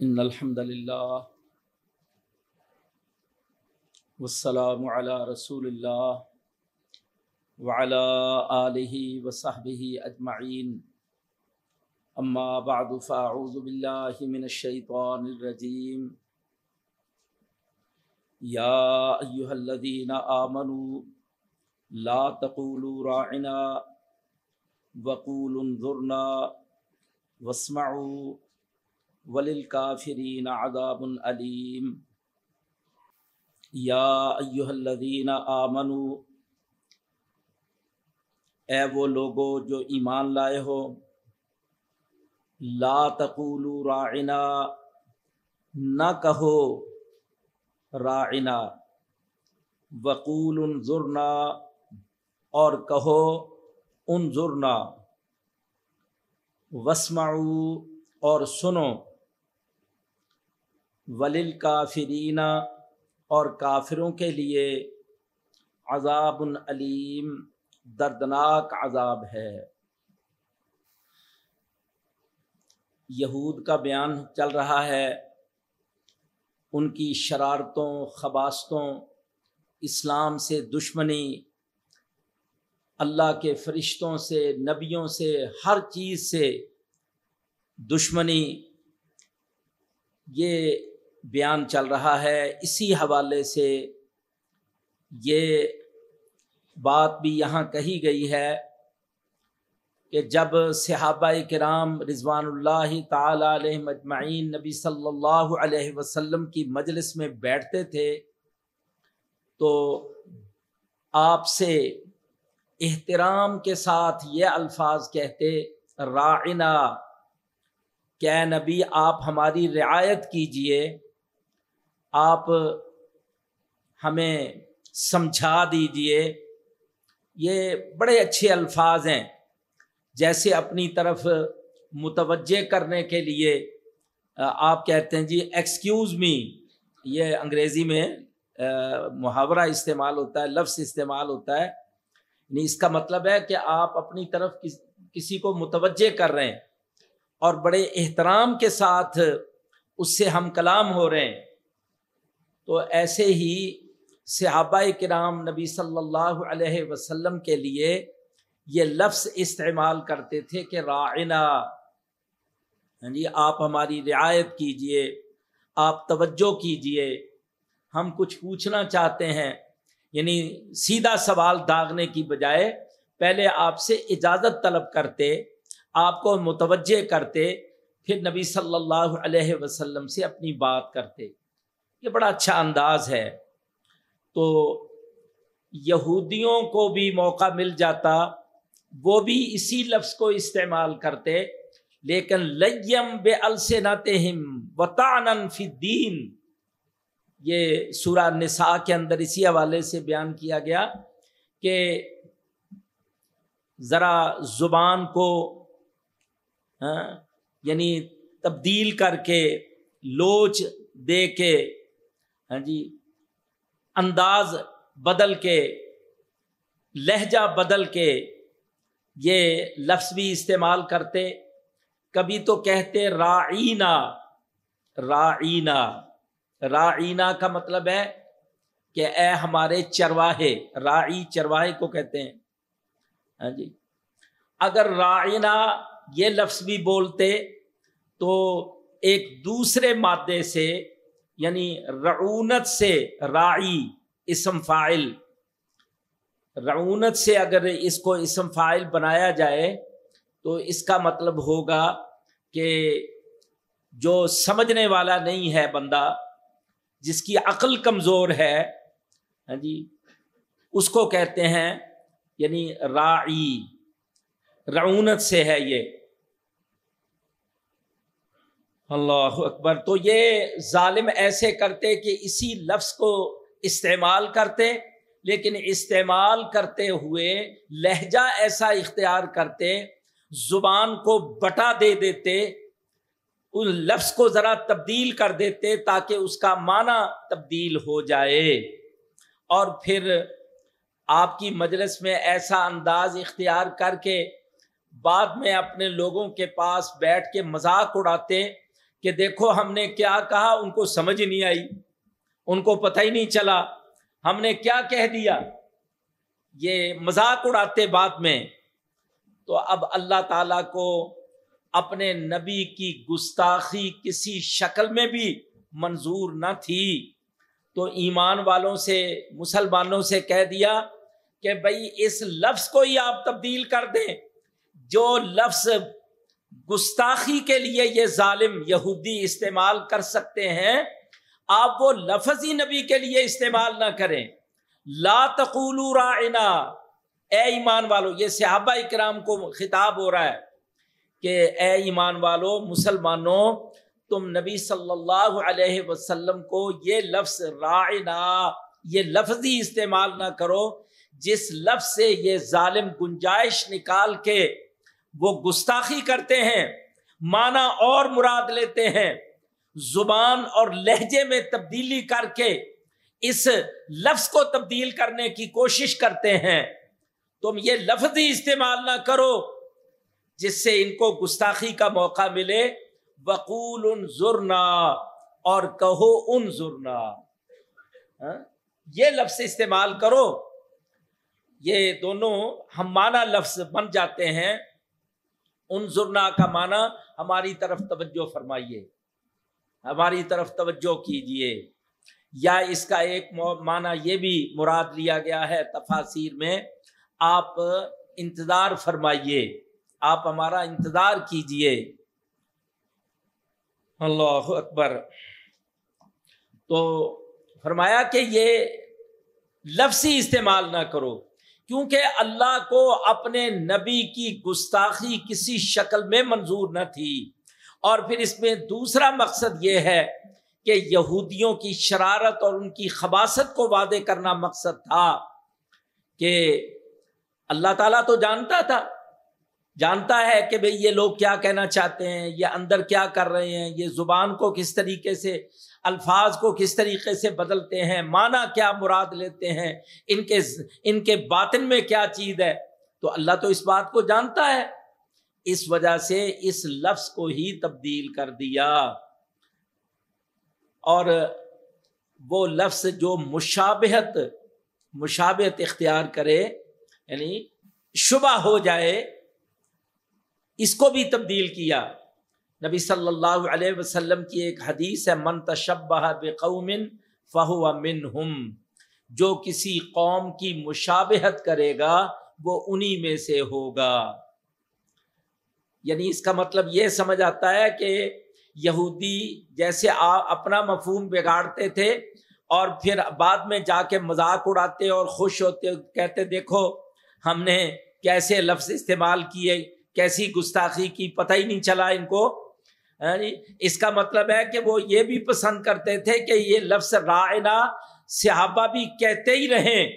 ان الحمد للہ والسلام علی رسول اللہ وعلى آلہ وصحبہ اجمعین اما بعد فاعوذ باللہ من الشیطان الرجیم یا ایہا الذین آمنوا لا تقولوا راعنا وقولوا انظرنا واسمعوا وللکافرین عذاب علیم یا ایہا الذین آمنوا، اے وہ لوگو جو ایمان لائے ہو، لا تقولوا راعنا، نہ کہو راعنا، وقول انظرنا، اور کہو انظرنا، واسمعوا اور سنو۔ ولیل کافرین اور کافروں کے لیے عذاب علیم، دردناک عذاب ہے۔ یہود کا بیان چل رہا ہے۔ ان کی شرارتوں، خباستوں، اسلام سے دشمنی، اللہ کے فرشتوں سے، نبیوں سے، ہر چیز سے دشمنی۔ یہ بیان چل رہا ہے، اسی حوالے سے یہ بات بھی یہاں کہی گئی ہے کہ جب صحابہ کرام رضوان اللہ تعالی علیہ مجمعین نبی صلی اللہ علیہ وسلم کی مجلس میں بیٹھتے تھے تو آپ سے احترام کے ساتھ یہ الفاظ کہتے رائنا کہ نبی، آپ ہماری رعایت کیجیے۔ آپ ہمیں سمجھا دیجیے۔ یہ بڑے اچھے الفاظ ہیں۔ جیسے اپنی طرف متوجہ کرنے کے لیے، آپ کہتے ہیں جی ایکسکیوز می یہ انگریزی میں محاورہ استعمال ہوتا ہے، لفظ استعمال ہوتا ہے۔ یعنی اس کا مطلب ہے کہ آپ اپنی طرف کسی کو متوجہ کر رہے ہیں اور بڑے احترام کے ساتھ اس سے ہم کلام ہو رہے ہیں۔ تو ایسے ہی صحابہ کرام نبی صلی اللہ علیہ وسلم کے لیے یہ لفظ استعمال کرتے تھے کہ رائنا ہاں جی آپ ہماری رعایت کیجیے، آپ توجہ کیجیے، ہم کچھ پوچھنا چاہتے ہیں یعنی سیدھا سوال داغنے کی بجائے پہلے آپ سے اجازت طلب کرتے، آپ کو متوجہ کرتے، پھر نبی صلی اللہ علیہ وسلم سے اپنی بات کرتے۔ یہ بڑا اچھا انداز ہے۔ تو یہودیوں کو بھی موقع مل جاتا، وہ بھی اسی لفظ کو استعمال کرتے۔ لیکن لیم بے السنتہم وطعنا فی الدین، یہ سورہ نساء کے اندر اسی حوالے سے بیان کیا گیا کہ ذرا زبان کو ہاں یعنی تبدیل کر کے، لوچ دے کے ہاں جی انداز بدل کے، لہجہ بدل کے یہ لفظ بھی استعمال کرتے، کبھی تو کہتے رائنا رائنا رائنا کا مطلب ہے کہ اے ہمارے چرواہے رائی چرواہے کو کہتے ہیں۔ ہاں جی اگر رائنا یہ لفظ بھی بولتے تو ایک دوسرے مادے سے یعنی رعونت سے رائی اسم فائل رعونت سے اگر اس کو اسم فائل بنایا جائے تو اس کا مطلب ہوگا کہ جو سمجھنے والا نہیں ہے بندہ، جس کی عقل کمزور ہے ہاں جی اس کو کہتے ہیں یعنی راعی۔ رعونت سے ہے یہ۔ اللہ اکبر۔ تو یہ ظالم ایسے کرتے کہ اسی لفظ کو استعمال کرتے، لیکن استعمال کرتے ہوئے لہجہ ایسا اختیار کرتے، زبان کو بٹا دے دیتے اس لفظ کو ذرا تبدیل کر دیتے تاکہ اس کا معنی تبدیل ہو جائے۔ اور پھر آپ کی مجلس میں ایسا انداز اختیار کر کے بعد میں اپنے لوگوں کے پاس بیٹھ کے مذاق اڑاتے کہ دیکھو ہم نے کیا کہا، ان کو سمجھ نہیں آئی۔ ان کو پتہ ہی نہیں چلا۔ ہم نے کیا کہہ دیا؟ یہ مذاق اڑاتے بات میں۔ تو اب اللہ تعالی کو اپنے نبی کی گستاخی کسی شکل میں بھی منظور نہ تھی۔ تو ایمان والوں سے، مسلمانوں سے کہہ دیا کہ بھائی اس لفظ کو ہی آپ تبدیل کر دیں۔ جو لفظ گستاخی کے لیے یہ ظالم یہودی استعمال کر سکتے ہیں، آپ وہ لفظ ہی نبی کے لیے استعمال نہ کریں۔ لا تقولوا رائنا اے ایمان والو، یہ صحابہ اکرام کو خطاب ہو رہا ہے کہ اے ایمان والو، مسلمانوں، تم نبی صلی اللہ علیہ وسلم کو یہ لفظ رائنا یہ لفظ ہی استعمال نہ کرو، جس لفظ سے یہ ظالم گنجائش نکال کے وہ گستاخی کرتے ہیں مانا اور مراد لیتے ہیں۔ زبان اور لہجے میں تبدیلی کر کے اس لفظ کو تبدیل کرنے کی کوشش کرتے ہیں۔ تم یہ لفظ ہی استعمال نہ کرو، جس سے ان کو گستاخی کا موقع ملے۔ وقول ان ضرنا اور کہو ان ضرنا ہاں؟ یہ لفظ استعمال کرو۔ یہ دونوں ہم مانا لفظ بن جاتے ہیں۔ ان ضرنا کا معنی ہماری طرف توجہ فرمائیے۔ ہماری طرف توجہ کیجیے یا اس کا ایک معنی یہ بھی مراد لیا گیا ہے تفاصیر میں۔ آپ انتظار فرمائیے۔ آپ ہمارا انتظار کیجیے اللہ اکبر۔ تو فرمایا کہ یہ لفظ استعمال نہ کرو۔ کیونکہ اللہ کو اپنے نبی کی گستاخی کسی شکل میں منظور نہ تھی۔ اور پھر اس میں دوسرا مقصد یہ ہے کہ یہودیوں کی شرارت اور ان کی خباست کو وعدے کرنا مقصد تھا کہ اللہ تعالیٰ تو جانتا تھا۔ جانتا ہے کہ بھئی یہ لوگ کیا کہنا چاہتے ہیں، یہ اندر کیا کر رہے ہیں، یہ زبان کو کس طریقے سے الفاظ کو کس طریقے سے بدلتے ہیں، معنی کیا مراد لیتے ہیں، ان کے ان کے باطن میں کیا چیز ہے؟ تو اللہ تو اس بات کو جانتا ہے۔ اس وجہ سے اس لفظ کو ہی تبدیل کر دیا۔ اور وہ لفظ جو مشابہت مشابہت اختیار کرے یعنی شبہ ہو جائے، اس کو بھی تبدیل کیا۔ نبی صلی اللہ علیہ وسلم کی ایک حدیث ہے، من تشبہ بقوم فہو منہم جو کسی قوم کی مشابہت کرے گا، وہ انہی میں سے ہوگا۔ یعنی اس کا مطلب یہ سمجھ آتا ہے کہ یہودی جیسے اپنا مفہوم بگاڑتے تھے اور پھر بعد میں جا کے مذاق اڑاتے اور خوش ہوتے، کہتے، دیکھو، ہم نے کیسے لفظ استعمال کیے، کیسی گستاخی کی، پتہ ہی نہیں چلا ان کو جی، اس کا مطلب ہے کہ وہ یہ بھی پسند کرتے تھے کہ یہ لفظ رائنا صحابہ بھی کہتے ہی رہیں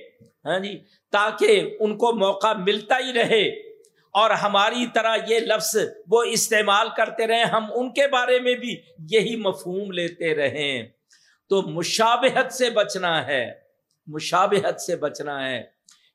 ہاں جی؟ تاکہ ان کو موقع ملتا ہی رہے۔ اور ہماری طرح یہ لفظ وہ استعمال کرتے رہے ہم ان کے بارے میں بھی یہی مفہوم لیتے رہیں۔ تو مشابہت سے بچنا ہے مشابہت سے بچنا ہے۔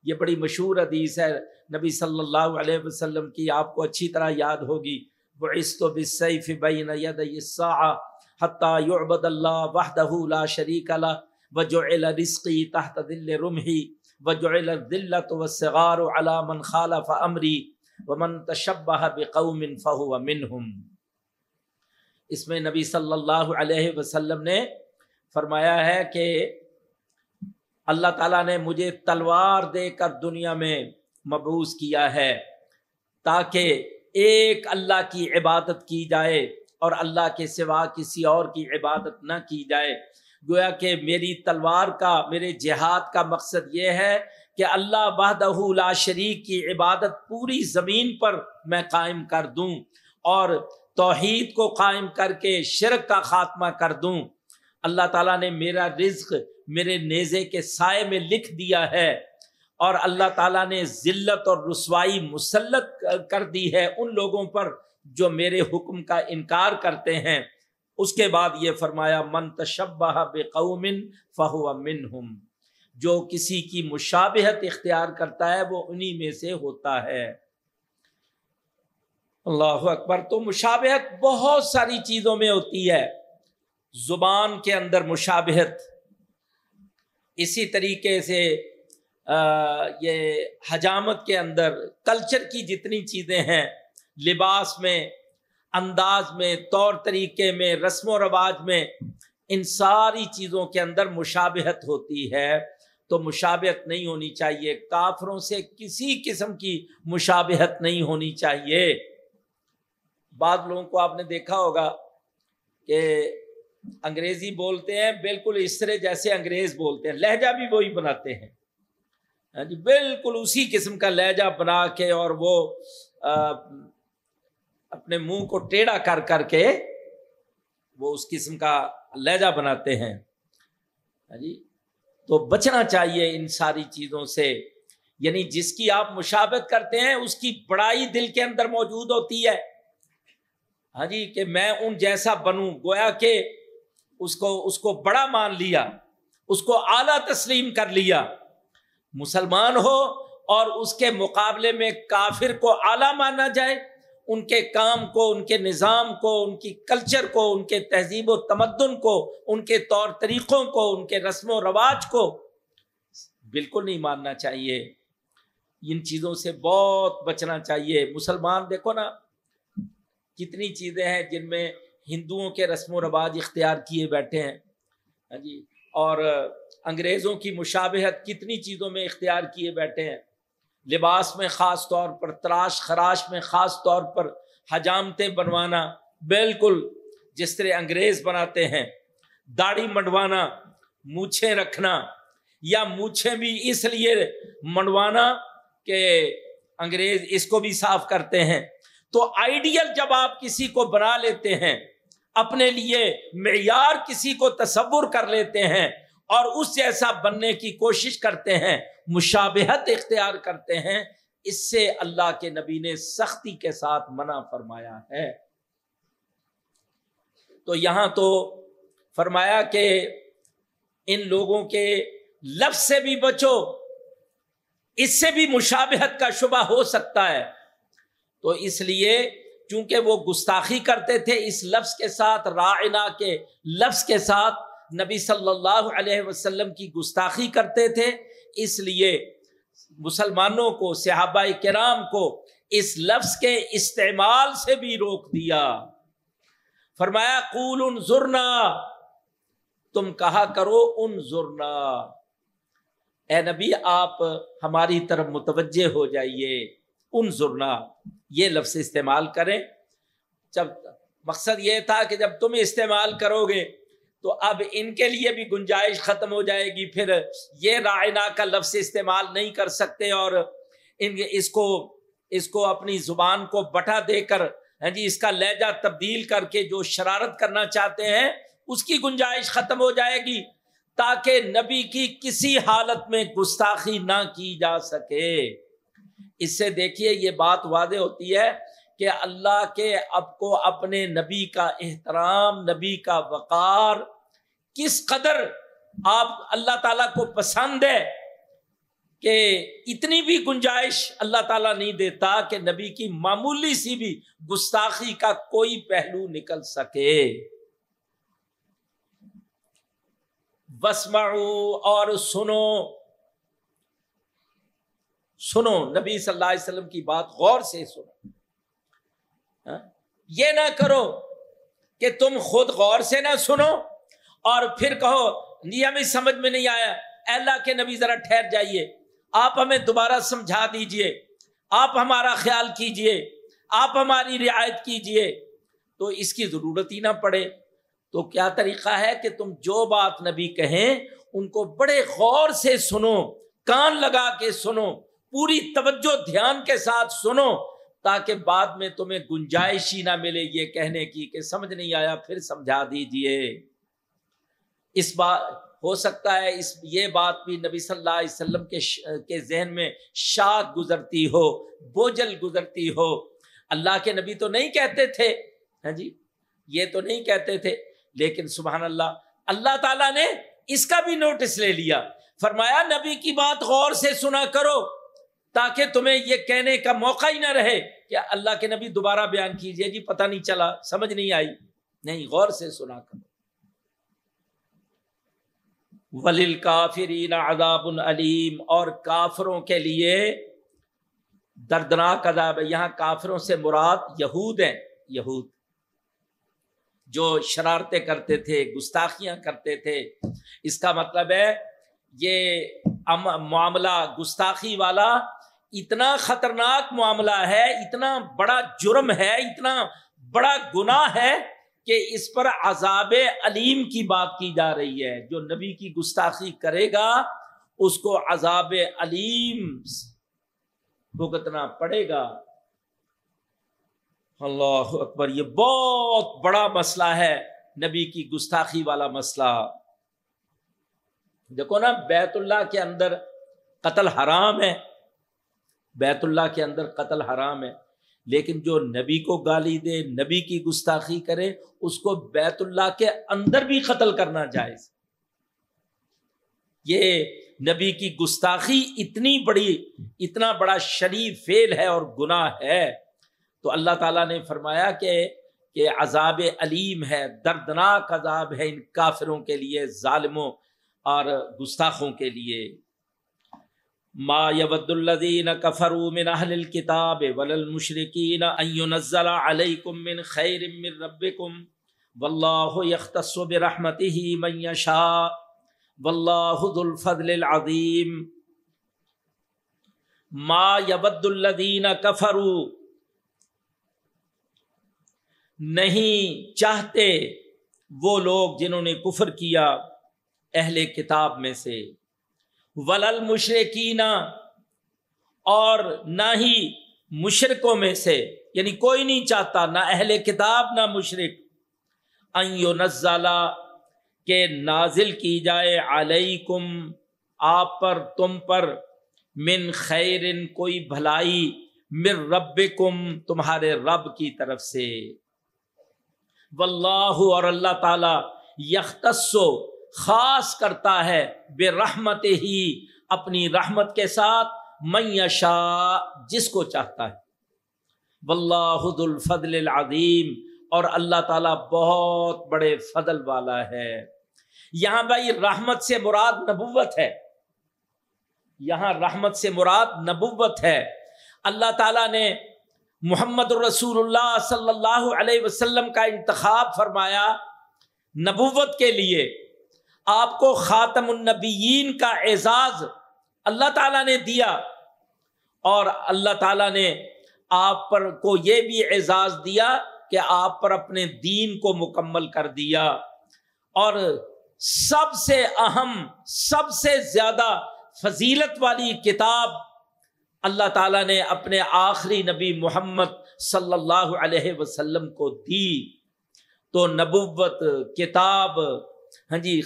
یہ بڑی مشہور حدیث ہے نبی صلی اللہ علیہ وسلم کی آپ کو اچھی طرح یاد ہوگی۔ بعثت بالسيف بين يدي الساعه حتى يعبد الله وحده لا شريك له وجعل رزقي تحت ذل رمحي وجعل الذلة والصغار على من خالف امري ومن تشبه بقوم فهو منهم اس میں نبی صلی اللہ علیہ وسلم نے فرمایا ہے کہ اللہ تعالیٰ نے مجھے تلوار دے کر دنیا میں مبوس کیا ہے تاکہ ایک اللہ کی عبادت کی جائے اور اللہ کے سوا کسی اور کی عبادت نہ کی جائے۔ گویا کہ میری تلوار کا، میرے جہاد کا مقصد یہ ہے کہ اللہ وحدہ لا شریک کی عبادت پوری زمین پر میں قائم کر دوں اور توحید کو قائم کر کے شرک کا خاتمہ کر دوں۔ اللہ تعالیٰ نے میرا رزق میرے نیزے کے سائے میں لکھ دیا ہے۔ اور اللہ تعالیٰ نے ذلت اور رسوائی مسلط کر دی ہے ان لوگوں پر جو میرے حکم کا انکار کرتے ہیں۔ اس کے بعد یہ فرمایا، من تشبہ بے فہو منہم جو کسی کی مشابہت اختیار کرتا ہے وہ انہی میں سے ہوتا ہے۔ اللہ اکبر، تو مشابہت بہت ساری چیزوں میں ہوتی ہے۔ زبان کے اندر مشابہت، اسی طریقے سے یہ حجامت کے اندر کلچر کی جتنی چیزیں ہیں، لباس میں، انداز میں، طور طریقے میں، رسم و رواج میں، ان ساری چیزوں کے اندر مشابہت ہوتی ہے۔ تو مشابہت نہیں ہونی چاہیے۔ کافروں سے کسی قسم کی مشابہت نہیں ہونی چاہیے۔ بعض لوگوں کو آپ نے دیکھا ہوگا کہ انگریزی بولتے ہیں، بالکل اس طرح جیسے انگریز بولتے ہیں، لہجہ بھی وہی بناتے ہیں۔ ہاں جی بالکل اسی قسم کا لہجہ بنا کے اور وہ اپنے منہ کو ٹیڑھا کر کر کے وہ اس قسم کا لہجہ بناتے ہیں۔ ہاں جی تو بچنا چاہیے ان ساری چیزوں سے۔ یعنی جس کی آپ مشابت کرتے ہیں، اس کی بڑائی دل کے اندر موجود ہوتی ہے۔ ہاں جی کہ میں ان جیسا بنوں، گویا کہ اس کو اس کو بڑا مان لیا، اس کو اعلیٰ تسلیم کر لیا۔ مسلمان ہو اور اس کے مقابلے میں کافر کو اعلیٰ مانا جائے، ان کے کام کو، ان کے نظام کو، ان کی کلچر کو، ان کے تہذیب و تمدن کو، ان کے طور طریقوں کو، ان کے رسم و رواج کو بالکل نہیں ماننا چاہیے۔ ان چیزوں سے بہت بچنا چاہیے۔ مسلمان دیکھو نا، کتنی چیزیں ہیں جن میں ہندوؤں کے رسم و رواج اختیار کیے بیٹھے ہیں۔ ہاں جی اور انگریزوں کی مشابہت کتنی چیزوں میں اختیار کیے بیٹھے ہیں۔ لباس میں خاص طور پر، تراش، خراش میں خاص طور پر حجامتیں بنوانا بالکل جس طرح انگریز بناتے ہیں۔ داڑھی منڈوانا، مونچھیں رکھنا یا مونچھیں بھی اس لیے منڈوانا کہ انگریز اس کو بھی صاف کرتے ہیں۔ تو آئیڈیل جب آپ کسی کو بنا لیتے ہیں اپنے لیے معیار کسی کو تصور کر لیتے ہیں اور اس جیسا بننے کی کوشش کرتے ہیں، مشابہت اختیار کرتے ہیں، اس سے اللہ کے نبی نے سختی کے ساتھ منع فرمایا ہے۔ تو یہاں تو فرمایا کہ ان لوگوں کے لفظ سے بھی بچو، اس سے بھی مشابہت کا شبہ ہو سکتا ہے۔ تو اس لیے چونکہ وہ گستاخی کرتے تھے اس لفظ کے ساتھ رائنا کے لفظ کے ساتھ نبی صلی اللہ علیہ وسلم کی گستاخی کرتے تھے۔ اس لیے مسلمانوں کو، صحابہ کرام کو اس لفظ کے استعمال سے بھی روک دیا۔ فرمایا قول ان ضرنا تم کہا کرو، انظرنا۔ اے نبی، آپ ہماری طرف متوجہ ہو جائیے۔ ان ضرنا یہ لفظ استعمال کریں۔ جب مقصد یہ تھا کہ جب تم استعمال کرو گے تو اب ان کے لیے بھی گنجائش ختم ہو جائے گی۔ پھر یہ رائنا کا لفظ استعمال نہیں کر سکتے اور ان اس کو اس کو اپنی زبان کو بٹا دے کر ہاں جی اس کا لہجہ تبدیل کر کے جو شرارت کرنا چاہتے ہیں، اس کی گنجائش ختم ہو جائے گی تاکہ نبی کی کسی حالت میں گستاخی نہ کی جا سکے۔ اس سے دیکھیے یہ بات واضح ہوتی ہے کہ اللہ کے اب کو اپنے نبی کا احترام، نبی کا وقار کس قدر آپ اللہ تعالیٰ کو پسند ہے کہ اتنی بھی گنجائش اللہ تعالیٰ نہیں دیتا کہ نبی کی معمولی سی بھی گستاخی کا کوئی پہلو نکل سکے۔ بسمعو اور سنو سنو، نبی صلی اللہ علیہ وسلم کی بات غور سے سنو۔ ہاں؟ یہ نہ کرو کہ تم خود غور سے نہ سنو اور پھر کہو نہیں ہمیں سمجھ میں نہیں آیا۔ اللہ کے نبی، ذرا ٹھہر جائیے۔ آپ ہمیں دوبارہ سمجھا دیجیے۔ آپ ہمارا خیال کیجیے۔ آپ ہماری رعایت کیجیے۔ تو اس کی ضرورت ہی نہ پڑے۔ تو کیا طریقہ ہے کہ تم جو بات نبی کہیں، ان کو بڑے غور سے سنو، کان لگا کے سنو۔ پوری توجہ دھیان کے ساتھ سنو تاکہ بعد میں تمہیں گنجائش ہی نہ ملے یہ کہنے کی کہ سمجھ نہیں آیا، پھر سمجھا دیجیے۔ اس بات ہو سکتا ہے اس، یہ بات بھی نبی صلی اللہ علیہ وسلم کے کے ذہن میں شاد گزرتی ہو بوجل گزرتی ہو۔ اللہ کے نبی تو نہیں کہتے تھے ہاں جی؟ یہ تو نہیں کہتے تھے۔ لیکن سبحان اللہ اللہ تعالیٰ نے اس کا بھی نوٹس لے لیا۔ فرمایا، نبی کی بات غور سے سنا کرو۔ تاکہ تمہیں یہ کہنے کا موقع ہی نہ رہے کہ اللہ کے نبی دوبارہ بیان کیجیے جی پتہ نہیں چلا، سمجھ نہیں آئی۔ نہیں، غور سے سنا کرو۔ ولیل کافرین عذاب العلیم اور کافروں کے لیے دردناک عذاب ہے۔ یہاں کافروں سے مراد یہود ہیں۔ یہود۔ جو شرارتیں کرتے تھے، گستاخیاں کرتے تھے۔ اس کا مطلب ہے، یہ معاملہ گستاخی والا اتنا خطرناک معاملہ ہے، اتنا بڑا جرم ہے، اتنا بڑا گناہ ہے کہ اس پر عذاب علیم کی بات کی جا رہی ہے۔ جو نبی کی گستاخی کرے گا، اس کو عذاب علیم بھگتنا پڑے گا۔ اللہ اکبر، یہ بہت بڑا مسئلہ ہے، نبی کی گستاخی والا مسئلہ۔ دیکھو نا، بیت اللہ کے اندر قتل حرام ہے۔ بیت اللہ کے اندر قتل حرام ہے، لیکن جو نبی کو گالی دے، نبی کی گستاخی کرے، اس کو بیت اللہ کے اندر بھی قتل کرنا جائز۔ یہ نبی کی گستاخی اتنی بڑی، اتنا بڑا شریف فیل ہے اور گناہ ہے۔ تو اللہ تعالیٰ نے فرمایا کہ کہ عذاب علیم ہے، دردناک عذاب ہے ان کافروں کے لیے، ظالموں اور گستاخوں کے لیے۔ ما یود الذین کفروا من اہل الكتاب وللمشرکین ان ينزل علیکم من خیر من ربکم واللہ یختص برحمته من یشاء واللہ ذو الفضل العظیم ما یود الذین کفروا نہیں چاہتے وہ لوگ جنہوں نے کفر کیا اہل کتاب میں سے ولل مشرقین اور نہ ہی مشرقوں میں سے یعنی کوئی نہیں چاہتا، نہ اہل کتاب، نہ مشرق ایو نزالہ کہ نازل کی جائے علیکم، آپ پر، تم پر، من خیر، کوئی بھلائی مر رب تمہارے رب کی طرف سے۔ واللہ، اور اللہ تعالی یختصو خاص کرتا ہے بے رحمت ہی، اپنی رحمت کے ساتھ میشا جس کو چاہتا ہے۔ واللہ ذو الفضل العظیم، اور اللہ تعالیٰ بہت بڑے فضل والا ہے۔ یہاں بھائی رحمت سے مراد نبوت ہے۔ یہاں رحمت سے مراد نبوت ہے۔ اللہ تعالیٰ نے محمد الرسول اللہ صلی اللہ علیہ وسلم کا انتخاب فرمایا نبوت کے لیے۔ آپ کو خاتم النبیین کا اعزاز اللہ تعالیٰ نے دیا اور اللہ تعالیٰ نے آپ پر کو یہ بھی اعزاز دیا کہ آپ پر اپنے دین کو مکمل کر دیا اور سب سے اہم، سب سے زیادہ فضیلت والی کتاب اللہ تعالیٰ نے اپنے آخری نبی محمد صلی اللہ علیہ وسلم کو دی تو نبوت، کتاب ہاں جی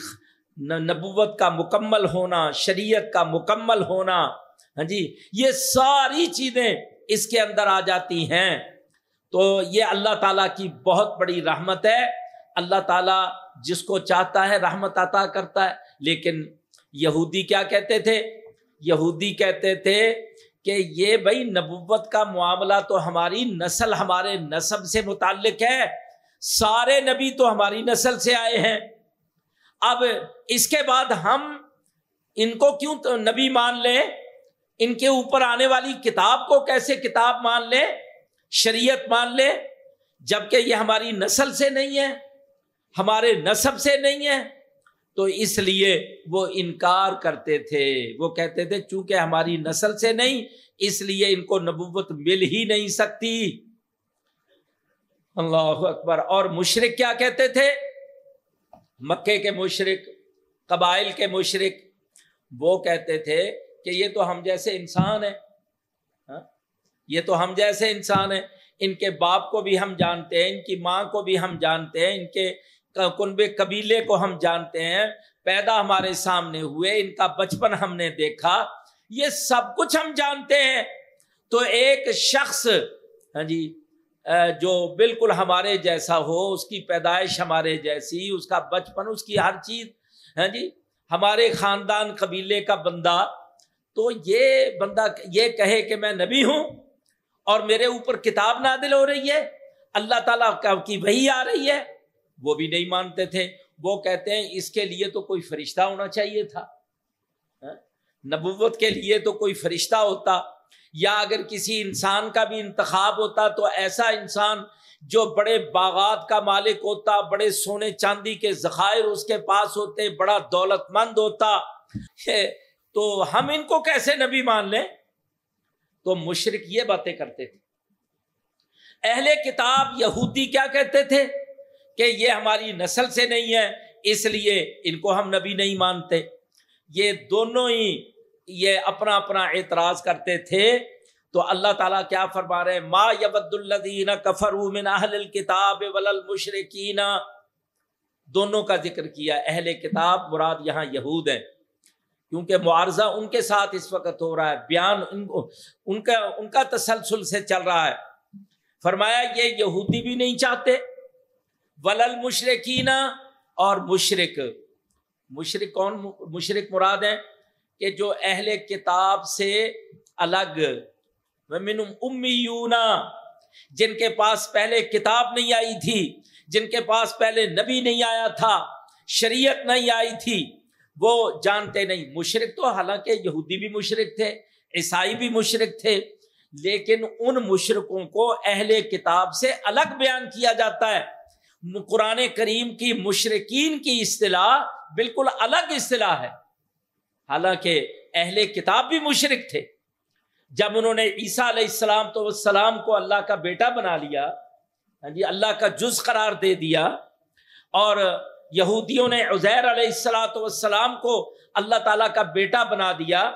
نبوت کا مکمل ہونا، شریعت کا مکمل ہونا۔ ہاں جی یہ ساری چیزیں اس کے اندر آ جاتی ہیں۔ تو یہ اللہ تعالیٰ کی بہت بڑی رحمت ہے۔ اللہ تعالیٰ جس کو چاہتا ہے رحمت عطا کرتا ہے۔ لیکن یہودی کیا کہتے تھے؟ یہودی کہتے تھے کہ یہ بھائی نبوت کا معاملہ تو ہماری نسل ہمارے نصب سے متعلق ہے۔ سارے نبی تو ہماری نسل سے آئے ہیں۔ اب اس کے بعد ہم ان کو کیوں نبی مان لیں؟ ان کے اوپر آنے والی کتاب کو کیسے کتاب مان لیں؟ شریعت مان لیں؟ جبکہ یہ ہماری نسل سے نہیں ہے، ہمارے نصب سے نہیں ہے، تو اس لیے وہ انکار کرتے تھے۔ وہ کہتے تھے، چونکہ ہماری نسل سے نہیں، اس لیے ان کو نبوت مل ہی نہیں سکتی۔ اللہ اکبر۔ اور مشرق کیا کہتے تھے؟ مکے کے مشرق، قبائل کے مشرق، وہ کہتے تھے کہ یہ تو ہم جیسے انسان ہیں۔ ہاں؟ یہ تو ہم جیسے انسان ہیں۔ ان کے باپ کو بھی ہم جانتے ہیں، ان کی ماں کو بھی ہم جانتے ہیں، ان کے کنب قبیلے کو ہم جانتے ہیں۔ پیدا ہمارے سامنے ہوئے، ان کا بچپن ہم نے دیکھا۔ یہ سب کچھ ہم جانتے ہیں۔ تو ایک شخص ہاں جی جو بالکل ہمارے جیسا ہو، اس کی پیدائش ہمارے جیسی، اس کا بچپن، اس کی ہر چیز ہاں جی؟ ہمارے خاندان قبیلے کا بندہ، تو یہ بندہ یہ کہے کہ میں نبی ہوں اور میرے اوپر کتاب نادل ہو رہی ہے، اللہ تعالیٰ کی وہی آ رہی ہے، وہ بھی نہیں مانتے تھے۔ وہ کہتے ہیں، اس کے لیے تو کوئی فرشتہ ہونا چاہیے تھا ہاں؟ نبوت کے لیے تو کوئی فرشتہ ہوتا۔ یا اگر کسی انسان کا بھی انتخاب ہوتا تو ایسا انسان جو بڑے باغات کا مالک ہوتا، بڑے سونے چاندی کے ذخائر اس کے پاس ہوتے، بڑا دولت مند ہوتا تو ہم ان کو کیسے نبی مان لیں؟ تو مشرق یہ باتیں کرتے تھے۔ اہل کتاب یہودی کیا کہتے تھے؟ کہ یہ ہماری نسل سے نہیں ہے، اس لیے ان کو ہم نبی نہیں مانتے۔ یہ دونوں ہی یہ اپنا اپنا اعتراض کرتے تھے۔ تو اللہ تعالیٰ کیا فرما رہے ما یبد الدین کفر من اہل الکتاب وللمشرکین دونوں کا ذکر کیا، اہل کتاب مراد یہاں یہود ہیں۔ کیونکہ معارضہ ان کے ساتھ اس وقت ہو رہا ہے، بیان ان کو، ان کا ان کا تسلسل سے چل رہا ہے۔ فرمایا، یہ یہودی بھی نہیں چاہتے۔ ولل مشرقین اور مشرق مشرق کون؟ مشرق مراد ہے کہ جو اہل کتاب سے الگ امیون جن کے پاس پہلے کتاب نہیں آئی تھی، جن کے پاس پہلے نبی نہیں آیا تھا، شریعت نہیں آئی تھی، وہ جانتے نہیں۔ مشرق تو حالانکہ یہودی بھی مشرق تھے، عیسائی بھی مشرق تھے، لیکن ان مشرقوں کو اہل کتاب سے الگ بیان کیا جاتا ہے۔ قرآن کریم کی مشرقین کی اصطلاح بالکل الگ اصطلاح ہے۔ حالانکہ اہل کتاب بھی مشرق تھے۔ جب انہوں نے عیسیٰ علیہ السلام تو السلام کو اللہ کا بیٹا بنا لیا ہاں جی اللہ کا جز قرار دے دیا اور یہودیوں نے عزیر علیہ السلاۃ والسلام کو اللہ تعالیٰ کا بیٹا بنا دیا،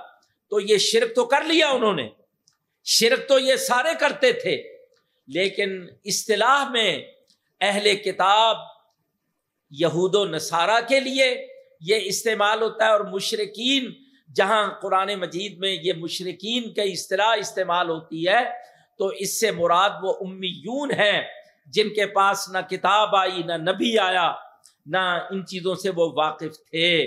تو یہ شرک تو کر لیا انہوں نے۔ شرک تو یہ سارے کرتے تھے، لیکن اصطلاح میں اہل کتاب یہود و نصارہ کے لیے یہ استعمال ہوتا ہے اور مشرقین جہاں قرآن مجید میں یہ مشرقین کا اصطلاح استعمال ہوتی ہے، تو اس سے مراد وہ امیون ہیں، جن کے پاس نہ کتاب آئی، نہ نبی آیا، نہ ان چیزوں سے وہ واقف تھے۔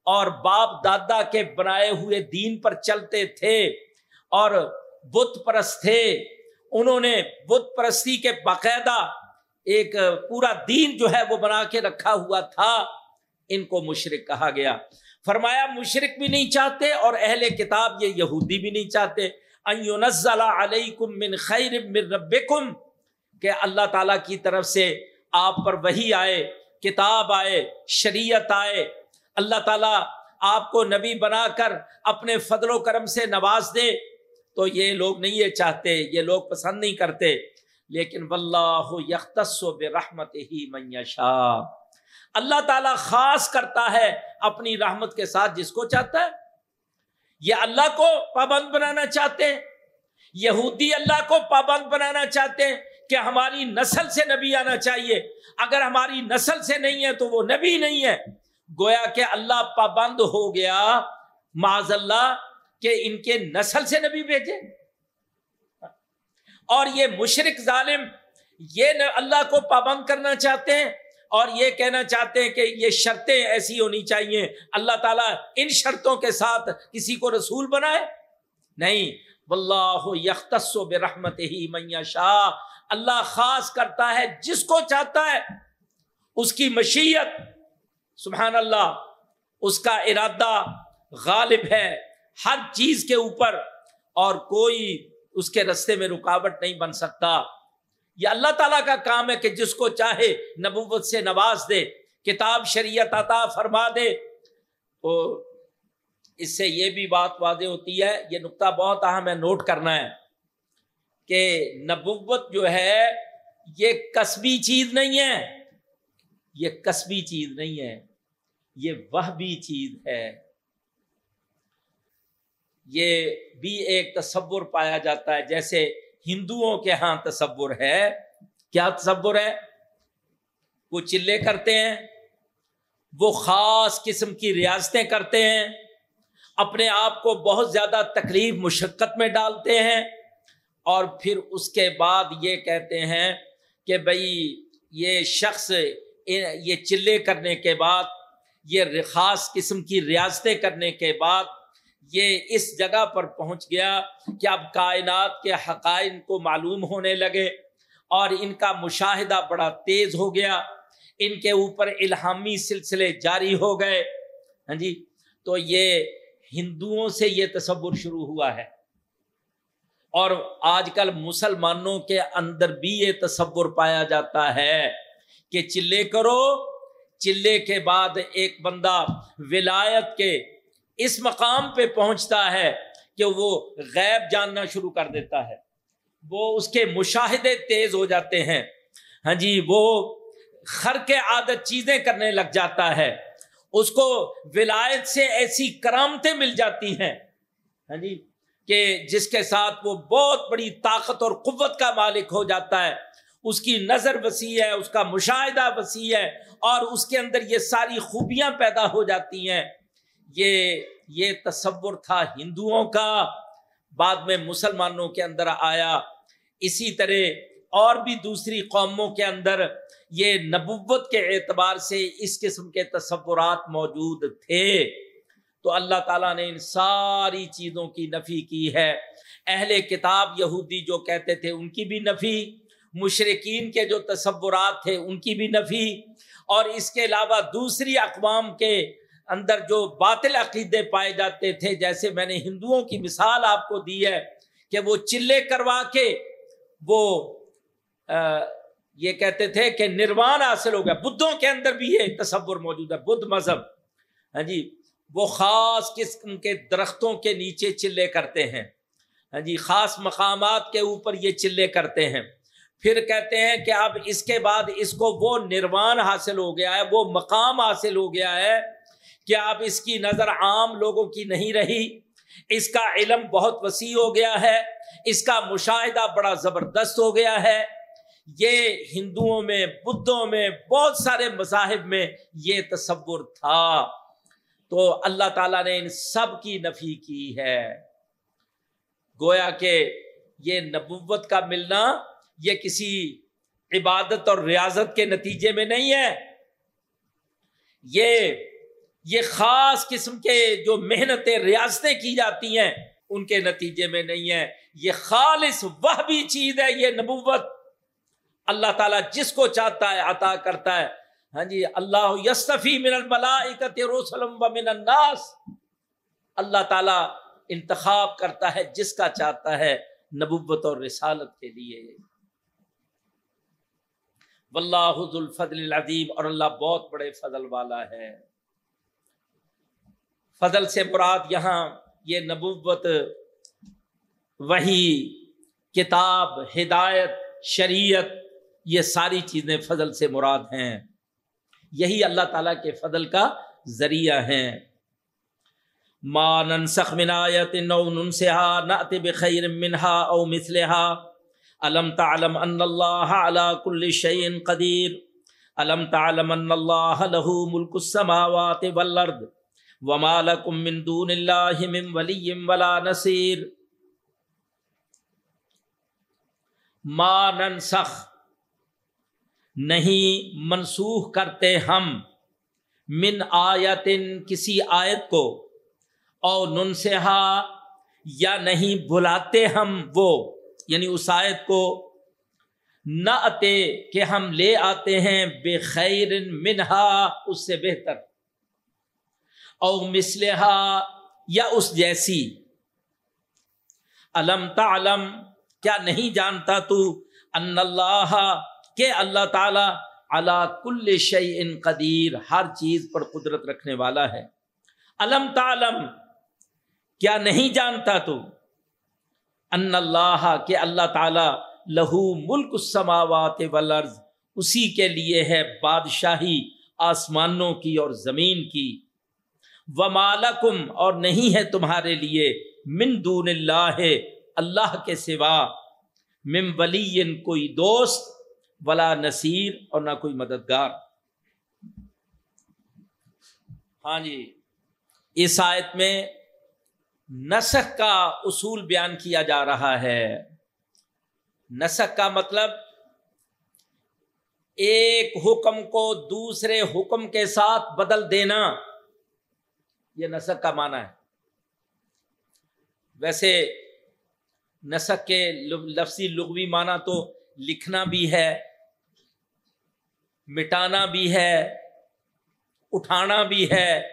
اور باپ دادا کے بنائے ہوئے دین پر چلتے تھے اور بت پرست تھے۔ انہوں نے بت پرستی کے باقاعدہ ایک پورا دین جو ہے وہ بنا کے رکھا ہوا تھا۔ ان کو مشرق کہا گیا۔ فرمایا، مشرق بھی نہیں چاہتے اور اہل کتاب یہ یہودی بھی نہیں چاہتے۔ علیکم من خیر من ربکم، کہ اللہ تعالیٰ کی طرف سے آپ پر وہی آئے، کتاب آئے، شریعت آئے۔ اللہ تعالیٰ آپ کو نبی بنا کر اپنے فضل و کرم سے نواز دے۔ تو یہ لوگ نہیں یہ چاہتے، یہ لوگ پسند نہیں کرتے۔ لیکن واللہ یختص و بے رحمت ہی اللہ تعالیٰ خاص کرتا ہے اپنی رحمت کے ساتھ جس کو چاہتا ہے۔ یہ اللہ کو پابند بنانا چاہتے ہیں۔ یہودی اللہ کو پابند بنانا چاہتے ہیں کہ ہماری نسل سے نبی آنا چاہیے۔ اگر ہماری نسل سے نہیں ہے تو وہ نبی نہیں ہے۔ گویا کہ اللہ پابند ہو گیا معذ اللہ، کہ ان کے نسل سے نبی بھیجے۔ اور یہ مشرق ظالم، یہ اللہ کو پابند کرنا چاہتے ہیں۔ اور یہ کہنا چاہتے ہیں کہ یہ شرطیں ایسی ہونی چاہیے۔ اللہ تعالیٰ ان شرطوں کے ساتھ کسی کو رسول بنائے؟ نہیں۔ واللہ یختص و برحمت ہی میاں شاہ اللہ خاص کرتا ہے جس کو چاہتا ہے۔ اس کی مشیت، سبحان اللہ، اس کا ارادہ غالب ہے ہر چیز کے اوپر اور کوئی اس کے رستے میں رکاوٹ نہیں بن سکتا۔ یہ اللہ تعالیٰ کا کام ہے کہ جس کو چاہے نبوت سے نواز دے، کتاب شریعت عطا فرما دے۔ تو اس سے یہ بھی بات واضح ہوتی ہے، یہ نقطہ بہت اہم ہے، نوٹ کرنا ہے کہ نبوت جو ہے، یہ کسبی چیز نہیں ہے۔ یہ کسبی چیز نہیں ہے، یہ وہ بھی چیز ہے۔ یہ بھی ایک تصور پایا جاتا ہے، جیسے ہندوؤں کے ہاں تصور ہے۔ کیا تصور ہے؟ وہ چلے کرتے ہیں، وہ خاص قسم کی ریاستیں کرتے ہیں، اپنے آپ کو بہت زیادہ تکلیف، مشقت میں ڈالتے ہیں۔ اور پھر اس کے بعد یہ کہتے ہیں کہ بھائی یہ شخص، یہ چلے کرنے کے بعد، یہ خاص قسم کی ریاستیں کرنے کے بعد یہ اس جگہ پر پہنچ گیا کہ اب کائنات کے حقائق کو معلوم ہونے لگے اور ان کا مشاہدہ بڑا تیز ہو گیا۔ ان کے اوپر الہامی سلسلے جاری ہو گئے۔ ہاں جی تو یہ ہندوؤں سے یہ تصور شروع ہوا ہے۔ اور آج کل مسلمانوں کے اندر بھی یہ تصور پایا جاتا ہے کہ چلے کرو، چلے کے بعد ایک بندہ ولایت کے اس مقام پہ پہنچتا ہے کہ وہ غیب جاننا شروع کر دیتا ہے۔ وہ اس کے مشاہدے تیز ہو جاتے ہیں۔ ہاں جی وہ خر کے عادت چیزیں کرنے لگ جاتا ہے۔ اس کو ولایت سے ایسی کرامتیں مل جاتی ہیں۔ ہاں جی کہ جس کے ساتھ وہ بہت بڑی طاقت اور قوت کا مالک ہو جاتا ہے۔ اس کی نظر وسیع ہے، اس کا مشاہدہ وسیع ہے اور اس کے اندر یہ ساری خوبیاں پیدا ہو جاتی ہیں۔ یہ یہ تصور تھا ہندوؤں کا۔ بعد میں مسلمانوں کے اندر آیا۔ اسی طرح اور بھی دوسری قوموں کے اندر یہ نبوت کے اعتبار سے اس قسم کے تصورات موجود تھے۔ تو اللہ تعالیٰ نے ان ساری چیزوں کی نفی کی ہے۔ اہل کتاب یہودی جو کہتے تھے ان کی بھی نفی مشرقین کے جو تصورات تھے ان کی بھی نفی۔ اور اس کے علاوہ دوسری اقوام کے اندر جو باطل عقیدے پائے جاتے تھے، جیسے میں نے ہندوؤں کی مثال آپ کو دی ہے کہ وہ چلے کروا کے وہ یہ کہتے تھے کہ نروان حاصل ہو گیا۔ بدھوں کے اندر بھی یہ تصور موجود ہے، بدھ مذہب۔ ہاں جی وہ خاص قسم کے درختوں کے نیچے چلے کرتے ہیں۔ ہاں جی خاص مقامات کے اوپر یہ چلے کرتے ہیں۔ پھر کہتے ہیں کہ اب اس کے بعد اس کو وہ نروان حاصل ہو گیا ہے، وہ مقام حاصل ہو گیا ہے۔ کہ اب اس کی نظر عام لوگوں کی نہیں رہی؟ اس کا علم بہت وسیع ہو گیا ہے، اس کا مشاہدہ بڑا زبردست ہو گیا ہے۔ یہ ہندوؤں میں، بدھوں میں، بہت سارے مذاہب میں یہ تصور تھا۔ تو اللہ تعالیٰ نے ان سب کی نفی کی ہے۔ گویا کہ یہ نبوت کا ملنا یہ کسی عبادت اور ریاضت کے نتیجے میں نہیں ہے۔ یہ یہ خاص قسم کے جو محنتیں، ریاستیں کی جاتی ہیں، ان کے نتیجے میں نہیں ہے یہ خالص وہ بھی چیز ہے، یہ نبوت۔ اللہ تعالیٰ جس کو چاہتا ہے، عطا کرتا ہے۔ ہاں جی اللہ یستفی من و من الناس۔ اللہ تعالیٰ انتخاب کرتا ہے جس کا چاہتا ہے نبوت اور رسالت کے لیے۔ واللہ ذو الفضل العظیم اور اللہ بہت بڑے فضل والا ہے۔ فضل سے مراد یہاں یہ نبوت وہی کتاب، ہدایت، شریعت، یہ ساری چیزیں فضل سے مراد ہیں۔ یہی اللہ تعالیٰ کے فضل کا ذریعہ ہیں۔ ما ننسخ من آیت نو ننسها نأت بخیر منها او مثلها علم تعلم ان اللہ على كل شيء قدیر۔ علم تعلم ان اللہ له ملک السماوات والارض۔ وما لكم من دون اللہ من ولی ولا نصیر ما ننسخ، نہیں منسوخ کرتے ہم من آیتن کسی آیت کو او ننسحا یا نہیں بلاتے ہم وہ یعنی اس آیت کو نہ آتے کہ ہم لے آتے ہیں بے خیر منہا، اس سے بہتر۔ او مسلحا یا اس جیسی۔ علم تعلم، کیا نہیں جانتا تو؟ ان اللہ، کہ اللہ تعالی اللہ کل شعی قدیر، ہر چیز پر قدرت رکھنے والا ہے۔ علم تعلم، کیا نہیں جانتا تو؟ ان اللہ، کہ اللہ تعالی لہو ملک السماوات والارض، اسی کے لیے ہے بادشاہی آسمانوں کی اور زمین کی۔ ومالکم اور نہیں ہے تمہارے لیے، من دون اللہ اللہ کے سوا، من ولی کوئی دوست، ولا نصیر اور نہ کوئی مددگار۔ ہاں جی اس آیت میں نسخ کا اصول بیان کیا جا رہا ہے۔ نسخ کا مطلب ایک حکم کو دوسرے حکم کے ساتھ بدل دینا۔ یہ نسخ کا معنی ہے۔ ویسے نسق کے لفظی لغوی معنی تو لکھنا بھی ہے، مٹانا بھی ہے، اٹھانا بھی ہے،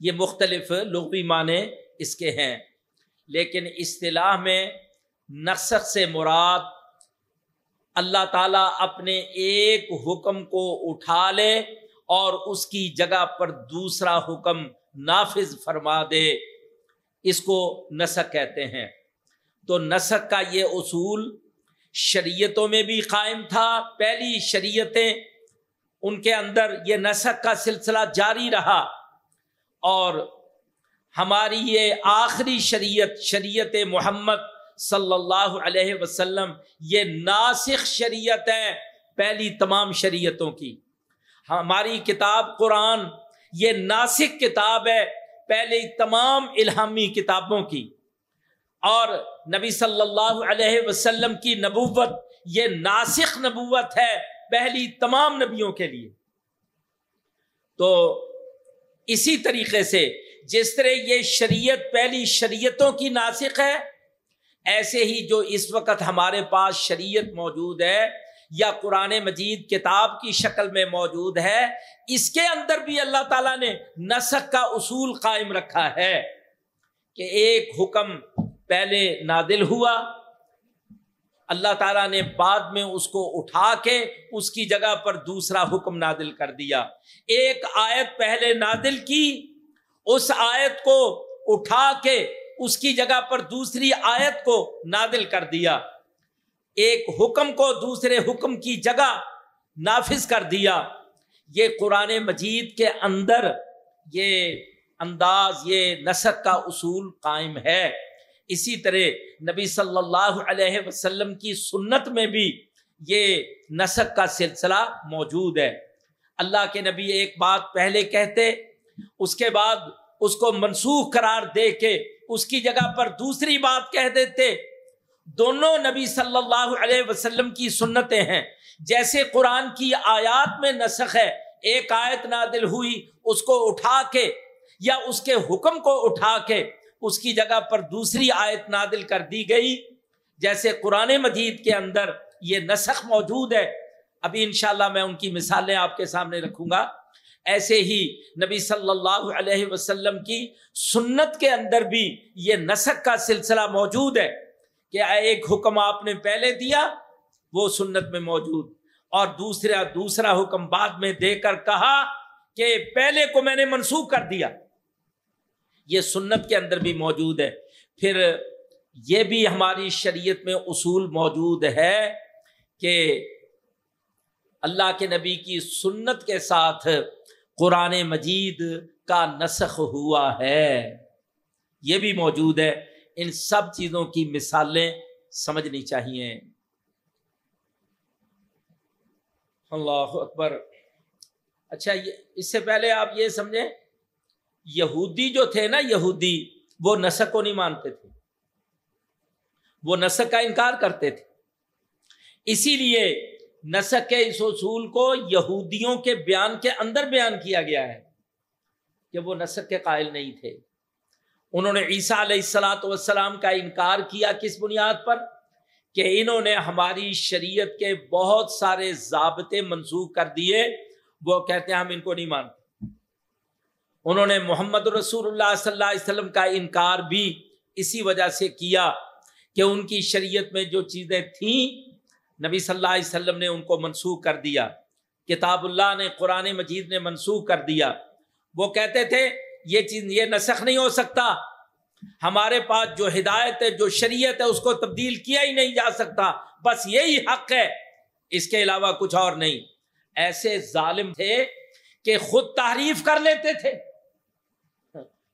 یہ مختلف لغوی معنی اس کے ہیں۔ لیکن اصطلاح میں نسق سے مراد اللہ تعالیٰ اپنے ایک حکم کو اٹھا لے اور اس کی جگہ پر دوسرا حکم نافذ فرما دے۔ اس کو نسق کہتے ہیں۔ تو نسق کا یہ اصول شریعتوں میں بھی قائم تھا۔ پہلی شریعتیں ان کے اندر یہ نسق کا سلسلہ جاری رہا۔ اور ہماری یہ آخری شریعت شریعت محمد صلی اللہ علیہ وسلم، یہ ناسخ شریعت ہے پہلی تمام شریعتوں کی۔ ہماری کتاب قرآن، یہ ناسک کتاب ہے، پہلے تمام الہامی کتابوں کی۔ اور نبی صلی اللہ علیہ وسلم کی نبوت، یہ ناسخ نبوت ہے پہلی تمام نبیوں کے لیے۔ تو اسی طریقے سے جس طرح یہ شریعت پہلی شریعتوں کی ناسخ ہے، ایسے ہی جو اس وقت ہمارے پاس شریعت موجود ہے یا قرآن مجید کتاب کی شکل میں موجود ہے، اس کے اندر بھی اللہ تعالیٰ نے نسق کا اصول قائم رکھا ہے کہ ایک حکم پہلے نادل ہوا، اللہ تعالیٰ نے بعد میں اس کو اٹھا کے اس کی جگہ پر دوسرا حکم نادل کر دیا۔ ایک آیت پہلے نادل کی، اس آیت کو اٹھا کے اس کی جگہ پر دوسری آیت کو نادل کر دیا۔ ایک حکم کو دوسرے حکم کی جگہ نافذ کر دیا۔ یہ قرآن مجید کے اندر یہ انداز، یہ نسق کا اصول قائم ہے۔ اسی طرح نبی صلی اللہ علیہ وسلم کی سنت میں بھی یہ نسق کا سلسلہ موجود ہے۔ اللہ کے نبی ایک بات پہلے کہتے، اس کے بعد اس کو منسوخ قرار دے کے اس کی جگہ پر دوسری بات کہہ دیتے۔ دونوں نبی صلی اللہ علیہ وسلم کی سنتیں ہیں۔ جیسے قرآن کی آیات میں نسخ ہے، ایک آیت نادل ہوئی، اس کو اٹھا کے یا اس کے حکم کو اٹھا کے اس کی جگہ پر دوسری آیت نادل کر دی گئی۔ جیسے قرآن مجید کے اندر یہ نسخ موجود ہے۔ ابھی انشاءاللہ میں ان کی مثالیں آپ کے سامنے رکھوں گا۔ ایسے ہی نبی صلی اللہ علیہ وسلم کی سنت کے اندر بھی یہ نسق کا سلسلہ موجود ہے۔ کہ ایک حکم آپ نے پہلے دیا، وہ سنت میں موجود۔ اور دوسرا دوسرا حکم بعد میں دے کر کہا کہ پہلے کو میں نے منسوخ کر دیا۔ یہ سنت کے اندر بھی موجود ہے۔ پھر یہ بھی ہماری شریعت میں اصول موجود ہے کہ اللہ کے نبی کی سنت کے ساتھ قرآن مجید کا نسخ ہوا ہے۔ یہ بھی موجود ہے۔ ان سب چیزوں کی مثالیں سمجھنی چاہیے۔ اللہ اکبر۔ اچھا اس سے پہلے آپ یہ سمجھیں، یہودی جو تھے نا، یہودی، وہ نسق کو نہیں مانتے تھے۔ وہ نسق کا انکار کرتے تھے۔ اسی لیے نسق کے اس اصول کو یہودیوں کے بیان کے اندر بیان کیا گیا ہے کہ وہ نسق کے قائل نہیں تھے۔ انہوں نے عیسیٰ علیہ السلاۃ والسلام کا انکار کیا کس بنیاد پر؟ کہ انہوں نے ہماری شریعت کے بہت سارے ضابطے منسوخ کر دیے، وہ کہتے ہیں ہم ان کو نہیں مانتے۔ انہوں نے محمد رسول اللہ صلی اللہ علیہ وسلم کا انکار بھی اسی وجہ سے کیا کہ ان کی شریعت میں جو چیزیں تھیں، نبی صلی اللہ علیہ وسلم نے ان کو منسوخ کر دیا۔ کتاب اللہ نے، قرآن مجید نے منسوخ کر دیا۔ وہ کہتے تھے یہ چیز یہ نسخ نہیں ہو سکتا۔ ہمارے پاس جو ہدایت ہے، جو شریعت ہے، اس کو تبدیل کیا ہی نہیں جا سکتا۔ بس یہی حق ہے۔ اس کے علاوہ کچھ اور نہیں۔ ایسے ظالم تھے کہ خود تعریف کر لیتے تھے۔